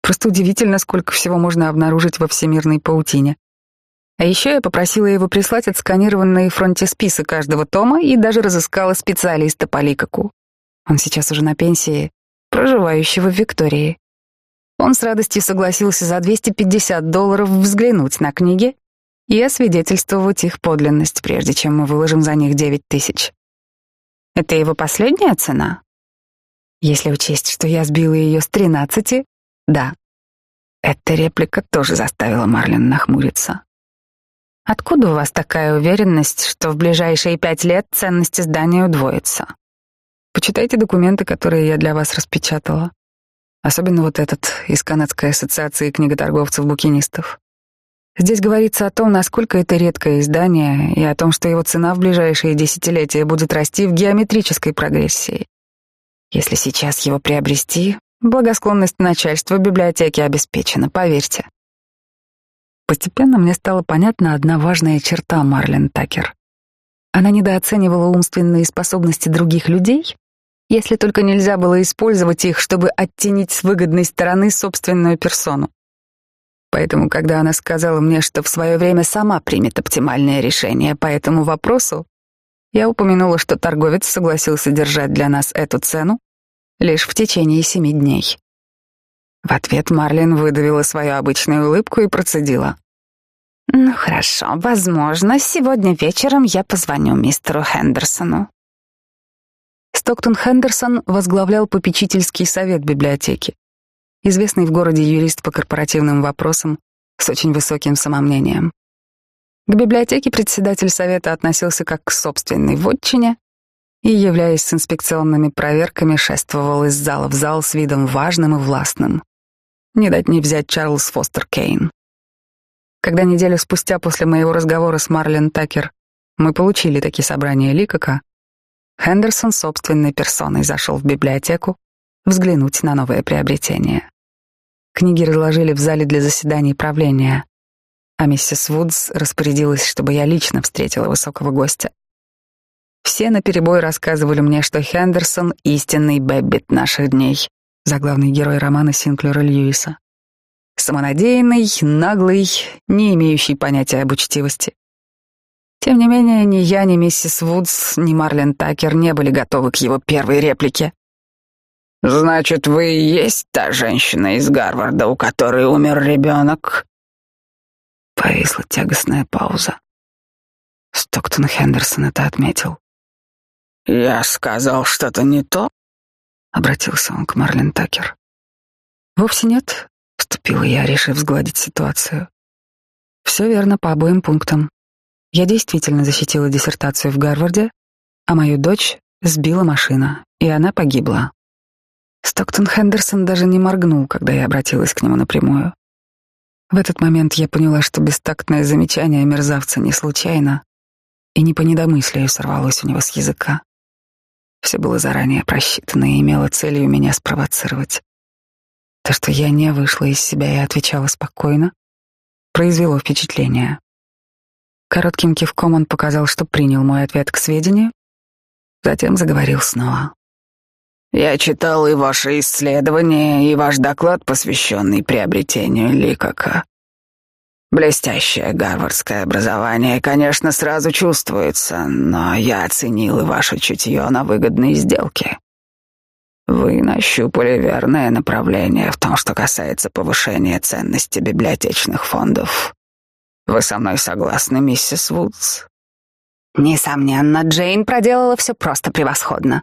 Просто удивительно, сколько всего можно обнаружить во всемирной паутине. А еще я попросила его прислать отсканированные фронтисписы каждого тома и даже разыскала специалиста по ликоку. Он сейчас уже на пенсии, проживающего в Виктории. Он с радостью согласился за 250 долларов взглянуть на книги и освидетельствовать их подлинность, прежде чем мы выложим за них девять тысяч. Это его последняя цена? Если учесть, что я сбила ее с тринадцати, да. Эта реплика тоже заставила Марлен нахмуриться. Откуда у вас такая уверенность, что в ближайшие пять лет ценность издания удвоится? Почитайте документы, которые я для вас распечатала. Особенно вот этот из Канадской ассоциации книготорговцев-букинистов. Здесь говорится о том, насколько это редкое издание, и о том, что его цена в ближайшие десятилетия будет расти в геометрической прогрессии. Если сейчас его приобрести, благосклонность начальства библиотеки обеспечена, поверьте. Постепенно мне стала понятна одна важная черта Марлен Такер. Она недооценивала умственные способности других людей, если только нельзя было использовать их, чтобы оттенить с выгодной стороны собственную персону. Поэтому, когда она сказала мне, что в свое время сама примет оптимальное решение по этому вопросу, я упомянула, что торговец согласился держать для нас эту цену лишь в течение семи дней. В ответ Марлин выдавила свою обычную улыбку и процедила. «Ну хорошо, возможно, сегодня вечером я позвоню мистеру Хендерсону». Стоктон Хендерсон возглавлял попечительский совет библиотеки известный в городе юрист по корпоративным вопросам с очень высоким самомнением. К библиотеке председатель совета относился как к собственной вотчине и, являясь с инспекционными проверками, шествовал из зала в зал с видом важным и властным. Не дать не взять Чарльз Фостер Кейн. Когда неделю спустя после моего разговора с Марлен Такер мы получили такие собрания Ликока, Хендерсон собственной персоной зашел в библиотеку взглянуть на новое приобретение. Книги разложили в зале для заседаний правления, а миссис Вудс распорядилась, чтобы я лично встретила высокого гостя. Все наперебой рассказывали мне, что Хендерсон — истинный Бэббит наших дней, заглавный герой романа Синклера Льюиса. Самонадеянный, наглый, не имеющий понятия об учтивости. Тем не менее, ни я, ни миссис Вудс, ни Марлен Такер не были готовы к его первой реплике. «Значит, вы и есть та женщина из Гарварда, у которой умер ребенок?» Повисла тягостная пауза. Стоктон Хендерсон это отметил. «Я сказал что-то не то?» — обратился он к Марлен Такер. «Вовсе нет», — вступила я, решив сгладить ситуацию. «Все верно по обоим пунктам. Я действительно защитила диссертацию в Гарварде, а мою дочь сбила машина, и она погибла. Стоктон Хендерсон даже не моргнул, когда я обратилась к нему напрямую. В этот момент я поняла, что бестактное замечание мерзавца не случайно и не по недомыслию сорвалось у него с языка. Все было заранее просчитано и имело целью меня спровоцировать. То, что я не вышла из себя и отвечала спокойно, произвело впечатление. Коротким кивком он показал, что принял мой ответ к сведению, затем заговорил снова. Я читал и ваши исследования, и ваш доклад, посвященный приобретению Ликока. Блестящее гарвардское образование, конечно, сразу чувствуется, но я оценил и ваше чутье на выгодные сделки. Вы нащупали верное направление в том, что касается повышения ценности библиотечных фондов. Вы со мной согласны, миссис Вудс? Несомненно, Джейн проделала все просто превосходно.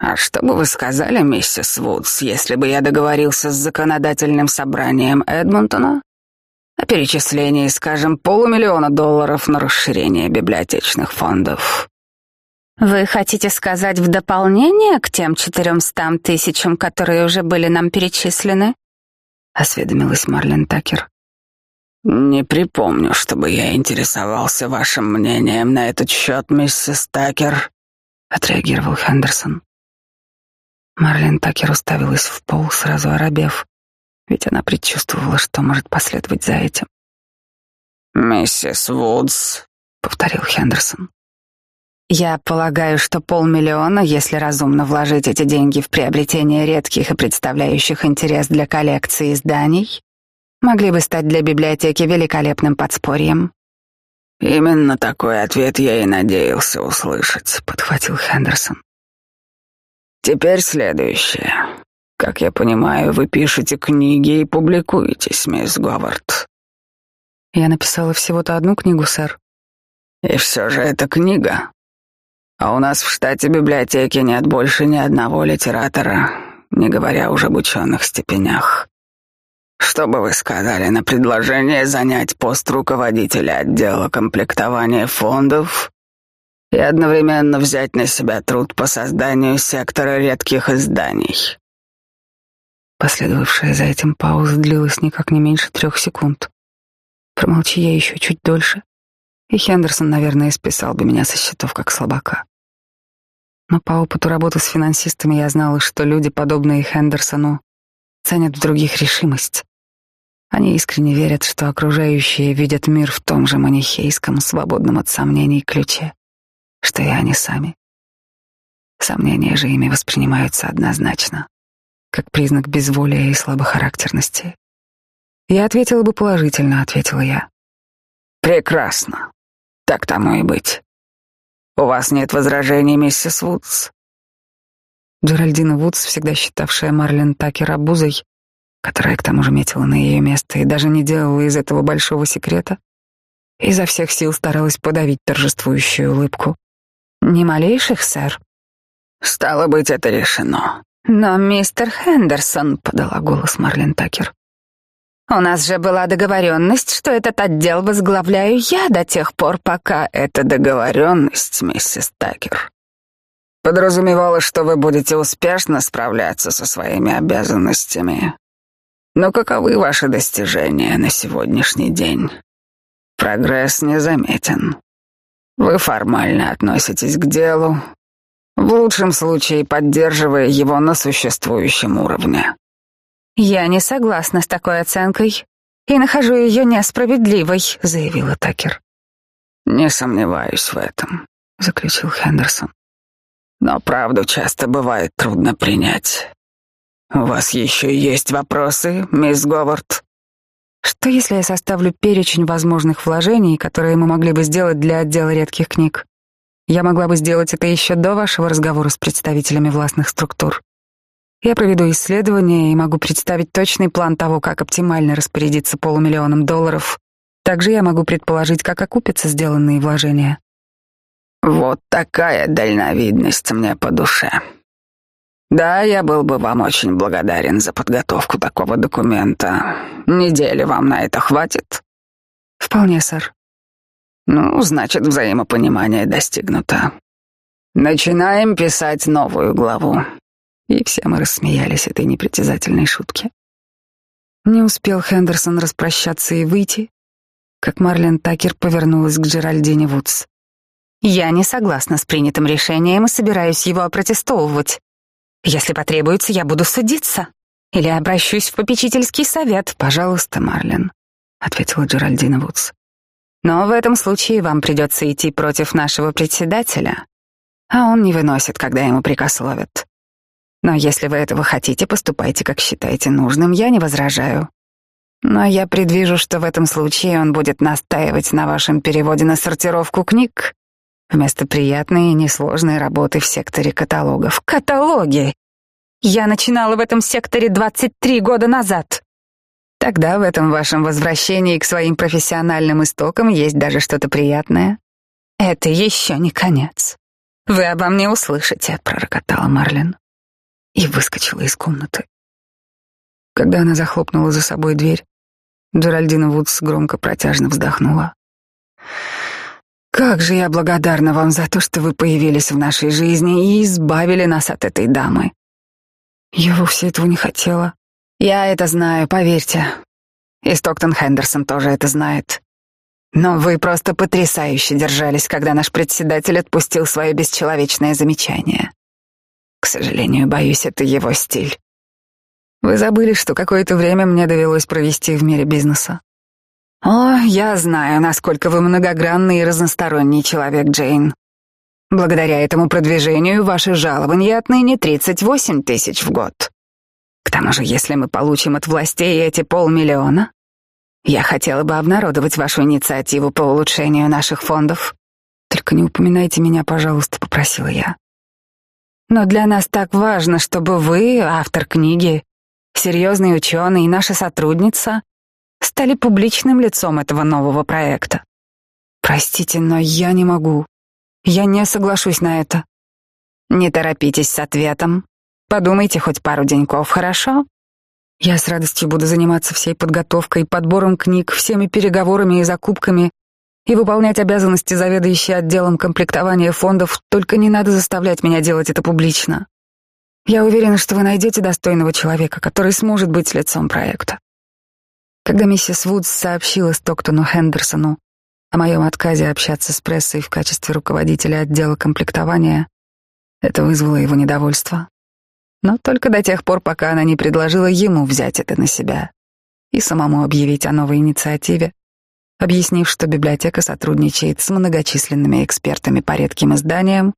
«А что бы вы сказали, миссис Вудс, если бы я договорился с законодательным собранием Эдмонтона о перечислении, скажем, полумиллиона долларов на расширение библиотечных фондов?» «Вы хотите сказать в дополнение к тем четыремстам тысячам, которые уже были нам перечислены?» — осведомилась Марлен Такер. «Не припомню, чтобы я интересовался вашим мнением на этот счет, миссис Такер», — отреагировал Хендерсон. Марлен Такер уставилась в пол, сразу оробев, ведь она предчувствовала, что может последовать за этим. «Миссис Вудс», — повторил Хендерсон. «Я полагаю, что полмиллиона, если разумно вложить эти деньги в приобретение редких и представляющих интерес для коллекции изданий, могли бы стать для библиотеки великолепным подспорьем». «Именно такой ответ я и надеялся услышать», — подхватил Хендерсон. Теперь следующее. Как я понимаю, вы пишете книги и публикуетесь, мисс Говард. Я написала всего-то одну книгу, сэр. И все же это книга. А у нас в штате библиотеки нет больше ни одного литератора, не говоря уже об ученых степенях. Что бы вы сказали на предложение занять пост руководителя отдела комплектования фондов и одновременно взять на себя труд по созданию сектора редких изданий?» Последовавшая за этим пауза длилась никак не меньше трех секунд. Промолчи я еще чуть дольше, и Хендерсон, наверное, списал бы меня со счетов как слабака. Но по опыту работы с финансистами я знала, что люди, подобные Хендерсону, ценят в других решимость. Они искренне верят, что окружающие видят мир в том же манихейском, свободном от сомнений ключе, что и они сами. Сомнения же ими воспринимаются однозначно, как признак безволия и слабохарактерности. Я ответила бы положительно, ответила я. Прекрасно. Так тому и быть. У вас нет возражений, миссис Вудс? Джеральдина Вудс, всегда считавшая Марлен Такер обузой, которая к тому же метила на ее место и даже не делала из этого большого секрета, изо всех сил старалась подавить торжествующую улыбку. «Ни малейших, сэр». «Стало быть, это решено». «Но мистер Хендерсон», — подала голос Марлен Такер, у нас же была договоренность, что этот отдел возглавляю я до тех пор, пока эта договоренность, миссис Такер, подразумевала, что вы будете успешно справляться со своими обязанностями. Но каковы ваши достижения на сегодняшний день? Прогресс незаметен. Вы формально относитесь к делу, в лучшем случае поддерживая его на существующем уровне. «Я не согласна с такой оценкой и нахожу ее несправедливой», — заявила Такер. «Не сомневаюсь в этом», — заключил Хендерсон. «Но правду часто бывает трудно принять. У вас еще есть вопросы, мисс Говард?» «Что, если я составлю перечень возможных вложений, которые мы могли бы сделать для отдела редких книг? Я могла бы сделать это еще до вашего разговора с представителями властных структур. Я проведу исследование и могу представить точный план того, как оптимально распорядиться полумиллионом долларов. Также я могу предположить, как окупятся сделанные вложения. Вот такая дальновидность мне по душе. Да, я был бы вам очень благодарен за подготовку такого документа. Недели вам на это хватит? Вполне, сэр. Ну, значит, взаимопонимание достигнуто. Начинаем писать новую главу. И все мы рассмеялись этой непритязательной шутке. Не успел Хендерсон распрощаться и выйти, как Марлен Такер повернулась к Джеральдине Вудс. «Я не согласна с принятым решением и собираюсь его опротестовывать. Если потребуется, я буду судиться. Или обращусь в попечительский совет. Пожалуйста, Марлен», — ответила Джеральдина Вудс. «Но в этом случае вам придется идти против нашего председателя, а он не выносит, когда ему прикословят. Но если вы этого хотите, поступайте, как считаете нужным, я не возражаю. Но я предвижу, что в этом случае он будет настаивать на вашем переводе на сортировку книг вместо приятной и несложной работы в секторе каталогов. Каталоги! Я начинала в этом секторе 23 года назад. Тогда в этом вашем возвращении к своим профессиональным истокам есть даже что-то приятное. Это еще не конец. Вы обо мне услышите, пророкотала Марлин и выскочила из комнаты. Когда она захлопнула за собой дверь, Джеральдина Вудс громко протяжно вздохнула. «Как же я благодарна вам за то, что вы появились в нашей жизни и избавили нас от этой дамы. Я вовсе этого не хотела. Я это знаю, поверьте. И Стоктон Хендерсон тоже это знает. Но вы просто потрясающе держались, когда наш председатель отпустил свое бесчеловечное замечание. К сожалению, боюсь, это его стиль. Вы забыли, что какое-то время мне довелось провести в мире бизнеса. О, я знаю, насколько вы многогранный и разносторонний человек, Джейн. Благодаря этому продвижению ваше жалование отныне 38 тысяч в год. К тому же, если мы получим от властей эти полмиллиона, я хотела бы обнародовать вашу инициативу по улучшению наших фондов. Только не упоминайте меня, пожалуйста, попросила я. Но для нас так важно, чтобы вы, автор книги, серьезный ученый и наша сотрудница, стали публичным лицом этого нового проекта. Простите, но я не могу. Я не соглашусь на это. Не торопитесь с ответом. Подумайте хоть пару деньков, хорошо? Я с радостью буду заниматься всей подготовкой, подбором книг, всеми переговорами и закупками и выполнять обязанности заведующей отделом комплектования фондов, только не надо заставлять меня делать это публично. Я уверена, что вы найдете достойного человека, который сможет быть лицом проекта. Когда миссис Вудс сообщила Стоктону Хендерсону о моем отказе общаться с прессой в качестве руководителя отдела комплектования, это вызвало его недовольство. Но только до тех пор, пока она не предложила ему взять это на себя и самому объявить о новой инициативе, объяснив, что библиотека сотрудничает с многочисленными экспертами по редким изданиям,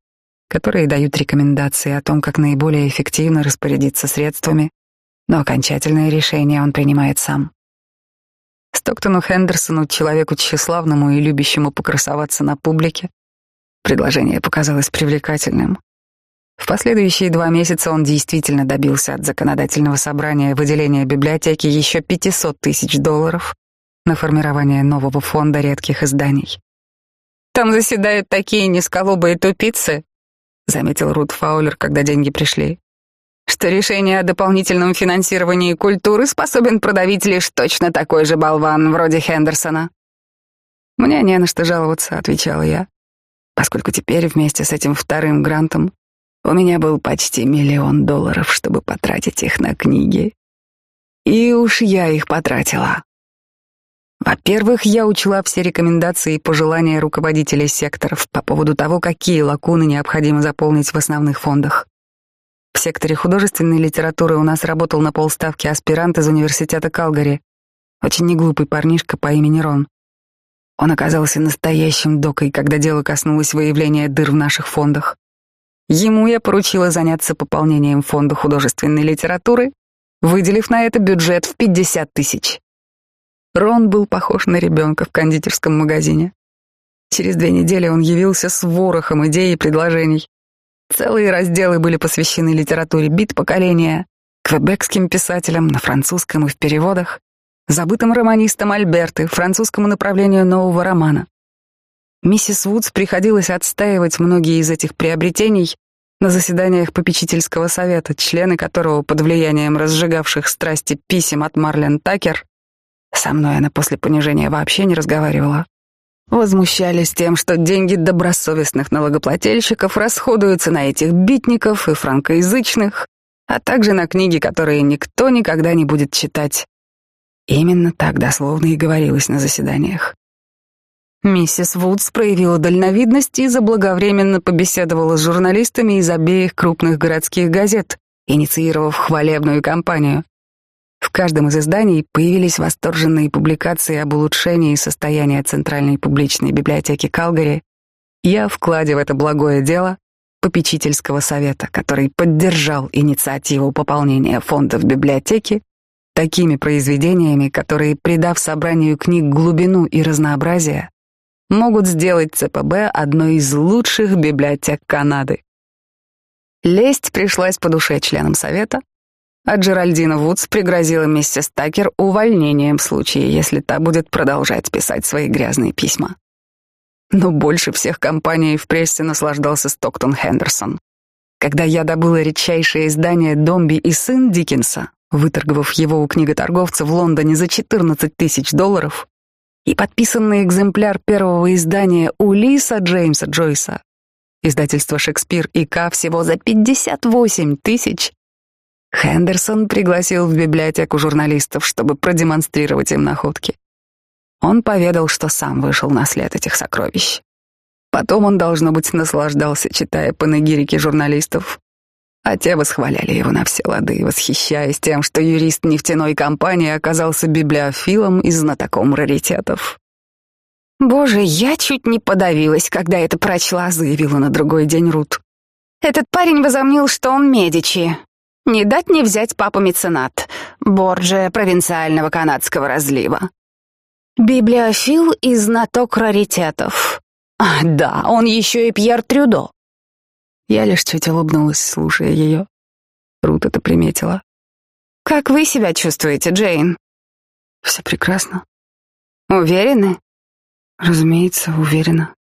которые дают рекомендации о том, как наиболее эффективно распорядиться средствами, но окончательное решение он принимает сам. Стоктону Хендерсону, человеку тщеславному и любящему покрасоваться на публике, предложение показалось привлекательным. В последующие два месяца он действительно добился от законодательного собрания выделения библиотеки еще 500 тысяч долларов на формирование нового фонда редких изданий. «Там заседают такие низколобые тупицы», — заметил Рут Фаулер, когда деньги пришли что решение о дополнительном финансировании культуры способен продавить лишь точно такой же болван, вроде Хендерсона. «Мне не на что жаловаться», — отвечала я, поскольку теперь вместе с этим вторым грантом у меня был почти миллион долларов, чтобы потратить их на книги. И уж я их потратила. Во-первых, я учла все рекомендации и пожелания руководителей секторов по поводу того, какие лакуны необходимо заполнить в основных фондах. В секторе художественной литературы у нас работал на полставки аспирант из университета Калгари, очень неглупый парнишка по имени Рон. Он оказался настоящим докой, когда дело коснулось выявления дыр в наших фондах. Ему я поручила заняться пополнением фонда художественной литературы, выделив на это бюджет в 50 тысяч. Рон был похож на ребенка в кондитерском магазине. Через две недели он явился с ворохом идей и предложений. Целые разделы были посвящены литературе бит поколения, квебекским писателям на французском и в переводах, забытым романистам Альберты, французскому направлению нового романа. Миссис Вудс приходилось отстаивать многие из этих приобретений на заседаниях попечительского совета, члены которого под влиянием разжигавших страсти писем от Марлен Такер со мной она после понижения вообще не разговаривала возмущались тем, что деньги добросовестных налогоплательщиков расходуются на этих битников и франкоязычных, а также на книги, которые никто никогда не будет читать. Именно так дословно и говорилось на заседаниях. Миссис Вудс проявила дальновидность и заблаговременно побеседовала с журналистами из обеих крупных городских газет, инициировав хвалебную кампанию. В каждом из изданий появились восторженные публикации об улучшении состояния Центральной публичной библиотеки Калгари и о вкладе в это благое дело попечительского совета, который поддержал инициативу пополнения фондов библиотеки такими произведениями, которые, придав собранию книг глубину и разнообразие, могут сделать ЦПБ одной из лучших библиотек Канады. Лесть пришлась по душе членам совета, а Джеральдина Вудс пригрозила миссис Такер увольнением в случае, если та будет продолжать писать свои грязные письма. Но больше всех компаний в прессе наслаждался Стоктон Хендерсон. Когда я добыла редчайшее издание «Домби и сын» Диккенса, выторговав его у книготорговца в Лондоне за 14 тысяч долларов, и подписанный экземпляр первого издания у Лиса Джеймса Джойса, издательство «Шекспир» и К всего за 58 тысяч, Хендерсон пригласил в библиотеку журналистов, чтобы продемонстрировать им находки. Он поведал, что сам вышел на след этих сокровищ. Потом он, должно быть, наслаждался, читая панегирики журналистов, а те восхваляли его на все лады, восхищаясь тем, что юрист нефтяной компании оказался библиофилом и знатоком раритетов. «Боже, я чуть не подавилась, когда это прочла», — заявила на другой день Рут. «Этот парень возомнил, что он Медичи, не дать не взять папа-меценат, Борджия провинциального канадского разлива. Библиофил и знаток раритетов. А, да, он еще и Пьер Трюдо. Я лишь чуть улыбнулась, слушая ее. Рут это приметила. «Как вы себя чувствуете, Джейн?» «Все прекрасно». «Уверены?» «Разумеется, уверена.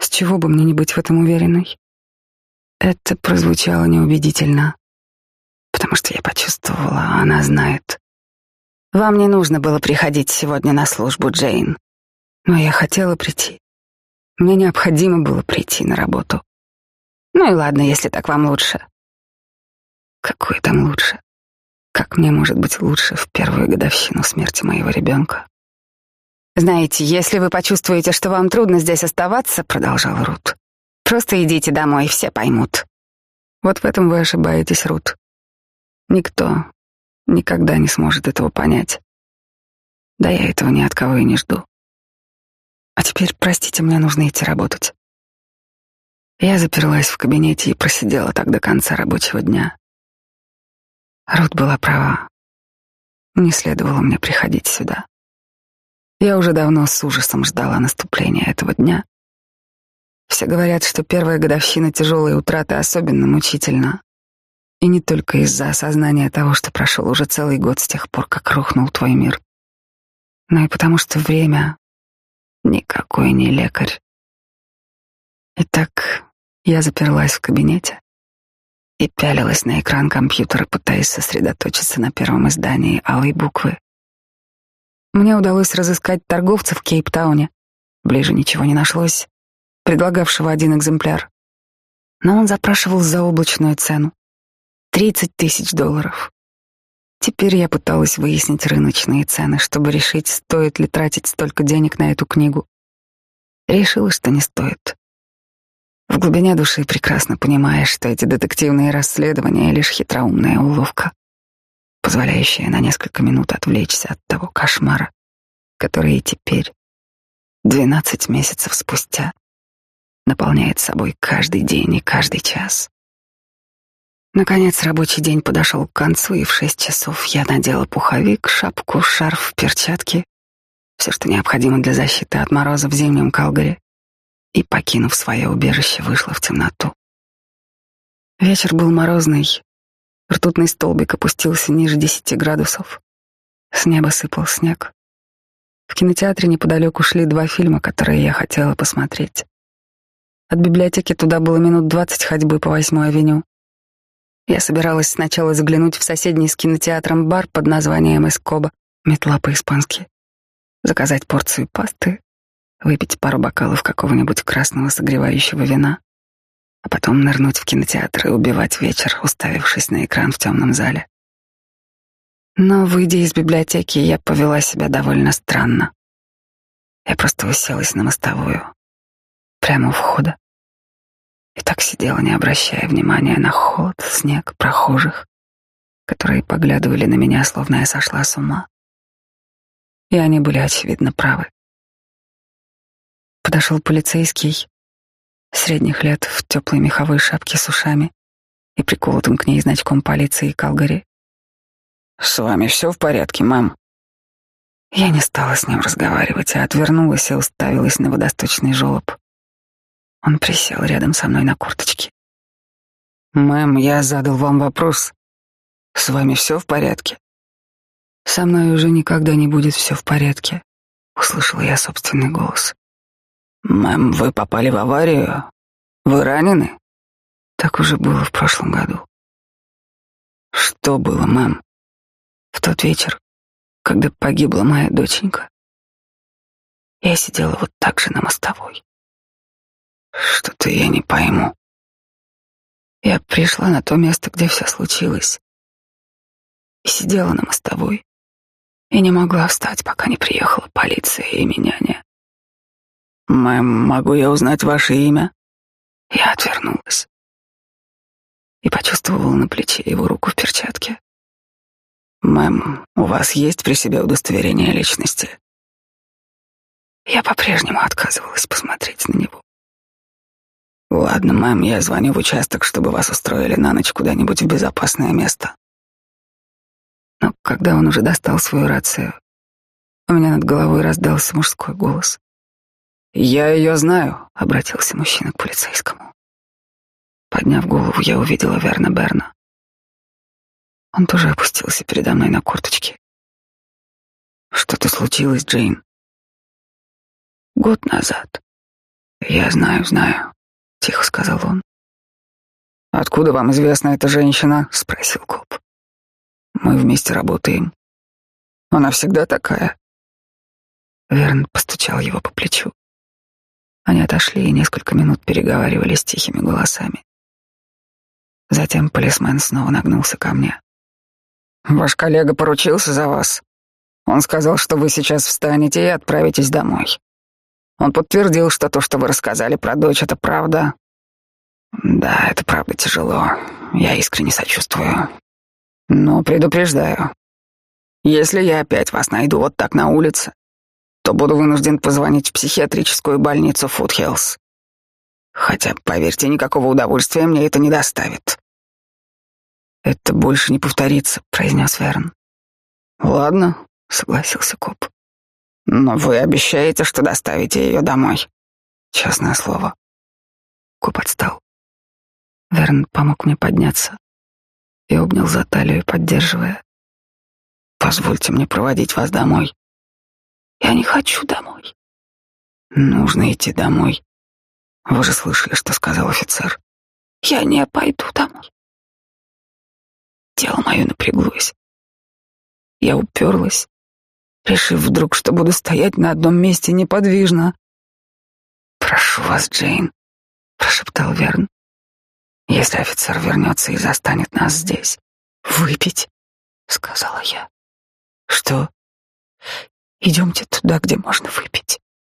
С чего бы мне не быть в этом уверенной?» Это прозвучало неубедительно потому что я почувствовала, она знает. Вам не нужно было приходить сегодня на службу, Джейн. Но я хотела прийти. Мне необходимо было прийти на работу. Ну и ладно, если так вам лучше. Какое там лучше? Как мне может быть лучше в первую годовщину смерти моего ребенка? Знаете, если вы почувствуете, что вам трудно здесь оставаться, продолжал Рут, просто идите домой, все поймут. Вот в этом вы ошибаетесь, Рут. Никто никогда не сможет этого понять. Да я этого ни от кого и не жду. А теперь, простите, мне нужно идти работать. Я заперлась в кабинете и просидела так до конца рабочего дня. Рут была права. Не следовало мне приходить сюда. Я уже давно с ужасом ждала наступления этого дня. Все говорят, что первая годовщина тяжелой утраты особенно мучительна. И не только из-за осознания того, что прошел уже целый год с тех пор, как рухнул твой мир, но и потому что время никакой не лекарь. Итак, я заперлась в кабинете и пялилась на экран компьютера, пытаясь сосредоточиться на первом издании алой буквы. Мне удалось разыскать торговца в Кейптауне. Ближе ничего не нашлось, предлагавшего один экземпляр. Но он запрашивал заоблачную цену. Тридцать тысяч долларов. Теперь я пыталась выяснить рыночные цены, чтобы решить, стоит ли тратить столько денег на эту книгу. Решила, что не стоит. В глубине души прекрасно понимаешь, что эти детективные расследования — лишь хитроумная уловка, позволяющая на несколько минут отвлечься от того кошмара, который теперь, двенадцать месяцев спустя, наполняет собой каждый день и каждый час. Наконец рабочий день подошел к концу, и в шесть часов я надела пуховик, шапку, шарф, перчатки, все, что необходимо для защиты от мороза в зимнем Калгари, и, покинув свое убежище, вышла в темноту. Вечер был морозный, ртутный столбик опустился ниже десяти градусов, с неба сыпал снег. В кинотеатре неподалеку шли два фильма, которые я хотела посмотреть. От библиотеки туда было минут двадцать ходьбы по восьмой авеню. Я собиралась сначала заглянуть в соседний с кинотеатром бар под названием «Эскоба», метла по-испански, заказать порцию пасты, выпить пару бокалов какого-нибудь красного согревающего вина, а потом нырнуть в кинотеатр и убивать вечер, уставившись на экран в темном зале. Но, выйдя из библиотеки, я повела себя довольно странно. Я просто уселась на мостовую, прямо у входа, и так сидела, не обращая внимания на холод, снег, прохожих, которые поглядывали на меня, словно я сошла с ума. И они были, очевидно, правы. Подошел полицейский, средних лет, в теплой меховой шапке с ушами и приколотым к ней значком полиции Калгари. «С вами все в порядке, мам?» Я не стала с ним разговаривать, а отвернулась и уставилась на водосточный желоб. Он присел рядом со мной на курточке. «Мэм, я задал вам вопрос. С вами все в порядке?» «Со мной уже никогда не будет все в порядке», — услышала я собственный голос. «Мэм, вы попали в аварию? Вы ранены?» Так уже было в прошлом году. «Что было, мэм?» В тот вечер, когда погибла моя доченька. Я сидела вот так же на мостовой. Что-то я не пойму. Я пришла на то место, где все случилось. И сидела на мостовой. И не могла встать, пока не приехала полиция и меня не. Мэм, могу я узнать ваше имя? Я отвернулась и почувствовала на плече его руку в перчатке. Мэм, у вас есть при себе удостоверение личности? Я по-прежнему отказывалась посмотреть на него. Ладно, мэм, я звоню в участок, чтобы вас устроили на ночь куда-нибудь в безопасное место. Но когда он уже достал свою рацию, у меня над головой раздался мужской голос. «Я ее знаю», — обратился мужчина к полицейскому. Подняв голову, я увидела Верна Берна. Он тоже опустился передо мной на корточки. «Что-то случилось, Джейн?» «Год назад. Я знаю, знаю. — тихо сказал он. «Откуда вам известна эта женщина?» — спросил коп. «Мы вместе работаем». Она всегда такая. Верн постучал его по плечу. Они отошли и несколько минут переговаривались тихими голосами. Затем полисмен снова нагнулся ко мне. «Ваш коллега поручился за вас. Он сказал, что вы сейчас встанете и отправитесь домой. Он подтвердил, что то, что вы рассказали про дочь, это правда. Да, это правда тяжело. Я искренне сочувствую. Но предупреждаю, если я опять вас найду вот так на улице, то буду вынужден позвонить в психиатрическую больницу Фудхиллз. Хотя, поверьте, никакого удовольствия мне это не доставит. Это больше не повторится, произнес Верн. Ладно, согласился коп. Но вы обещаете, что доставите ее домой. Честное слово. Коп отстал. Верн помог мне подняться и обнял за талию, поддерживая. Позвольте мне проводить вас домой. Я не хочу домой. Нужно идти домой. Вы же слышали, что сказал офицер. Я не пойду домой. Тело мое напряглось. Я уперлась, решив вдруг, что буду стоять на одном месте неподвижно. «Прошу вас, Джейн», — прошептал Верн. «Если офицер вернется и застанет нас здесь, выпить», — сказала я. «Что?» Идемте туда, где можно выпить.